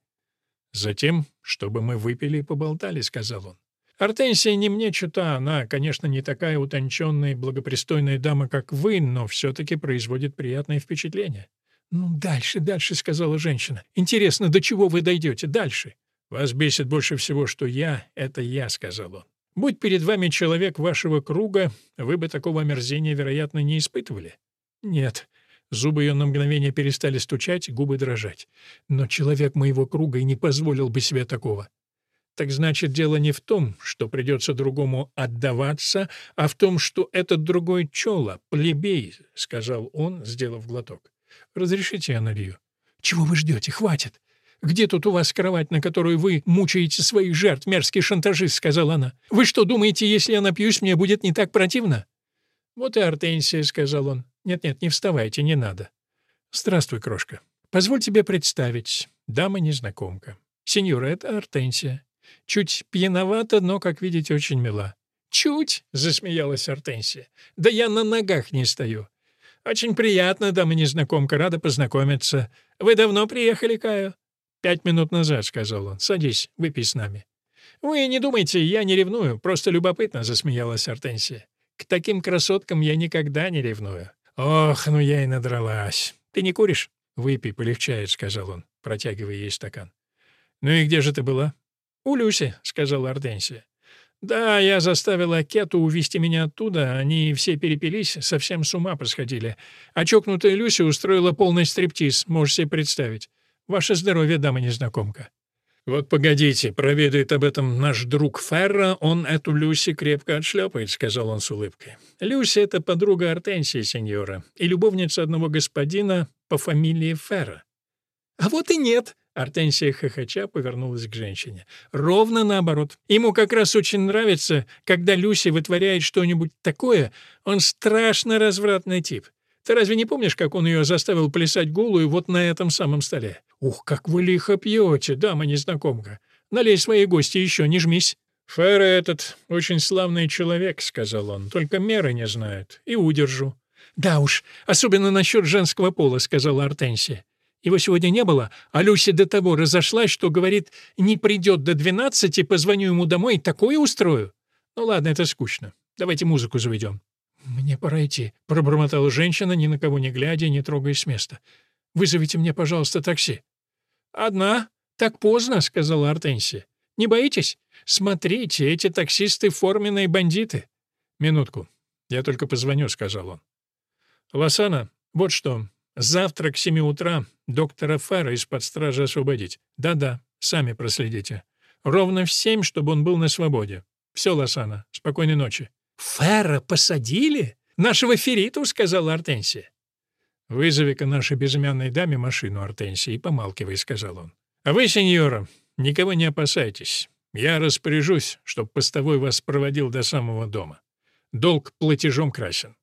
«Затем, чтобы мы выпили и поболтали», — сказал он. «Артенсия не мне чута, она, конечно, не такая утонченная и благопристойная дама, как вы, но все-таки производит приятное впечатление». «Ну, дальше, дальше», — сказала женщина. «Интересно, до чего вы дойдете? Дальше». «Вас бесит больше всего, что я — это я», — сказал он. Будь перед вами человек вашего круга, вы бы такого омерзения, вероятно, не испытывали. Нет. Зубы ее на мгновение перестали стучать, губы дрожать. Но человек моего круга и не позволил бы себе такого. Так значит, дело не в том, что придется другому отдаваться, а в том, что этот другой чола, плебей, — сказал он, сделав глоток. — Разрешите я налью? — Чего вы ждете? Хватит! Где тут у вас кровать, на которую вы мучаете своих жертв, мерзкий шантажист?» — сказала она. «Вы что, думаете, если я напьюсь, мне будет не так противно?» «Вот и Артенсия», — сказал он. «Нет-нет, не вставайте, не надо». «Здравствуй, крошка. Позволь тебе представить. Дама-незнакомка. Сеньора, это Артенсия. Чуть пьяновата, но, как видите, очень мила. «Чуть», — засмеялась Артенсия. «Да я на ногах не стою». «Очень приятно, дама незнакомка, рада познакомиться. Вы давно приехали, Каю?» «Пять минут назад», — сказал он. «Садись, выпей с нами». «Вы не думайте, я не ревную, просто любопытно», — засмеялась Артенсия. «К таким красоткам я никогда не ревную». «Ох, ну я и надралась. Ты не куришь?» «Выпей, полегчает», — сказал он, протягивая ей стакан. «Ну и где же ты была?» «У Люси», — сказала Артенсия. «Да, я заставила Кету увести меня оттуда. Они все перепились, совсем с ума посходили. А чокнутая Люся устроила полный стриптиз, можешь себе представить. Ваше здоровье, дама-незнакомка». «Вот погодите, проведает об этом наш друг Ферра, он эту Люси крепко отшлепает», — сказал он с улыбкой. «Люси — это подруга Артенсии, сеньора, и любовница одного господина по фамилии Ферра». «А вот и нет», Артенсия хохоча повернулась к женщине. «Ровно наоборот. Ему как раз очень нравится, когда Люси вытворяет что-нибудь такое. Он страшно развратный тип. Ты разве не помнишь, как он ее заставил плясать голую вот на этом самом столе? Ух, как вы лихо пьете, дама-незнакомка. Налей своей гости еще, не жмись». «Ферра этот очень славный человек», — сказал он, — «только меры не знает. И удержу». «Да уж, особенно насчет женского пола», — сказала Артенсия. Его сегодня не было, а Люся до того разошлась, что говорит, не придет до двенадцати, позвоню ему домой и такое устрою. Ну ладно, это скучно. Давайте музыку заведем. «Мне пора идти», — пробормотала женщина, ни на кого не глядя, не трогаясь с места. «Вызовите мне, пожалуйста, такси». «Одна? Так поздно», — сказала Артенсия. «Не боитесь? Смотрите, эти таксисты — форменные бандиты». «Минутку. Я только позвоню», — сказал он. «Лосана, вот что. Завтра к семи утра доктора Фара из-под стражи освободить. Да-да, сами проследите. Ровно в семь, чтобы он был на свободе. Все, Лосана, спокойной ночи». «Фера посадили? Нашего Фериту?» — сказала Артенсия. «Вызови-ка нашей безымянной даме машину, Артенсия, и помалкивай», — сказал он. «А вы, сеньора, никого не опасайтесь. Я распоряжусь, чтоб постовой вас проводил до самого дома. Долг платежом красен».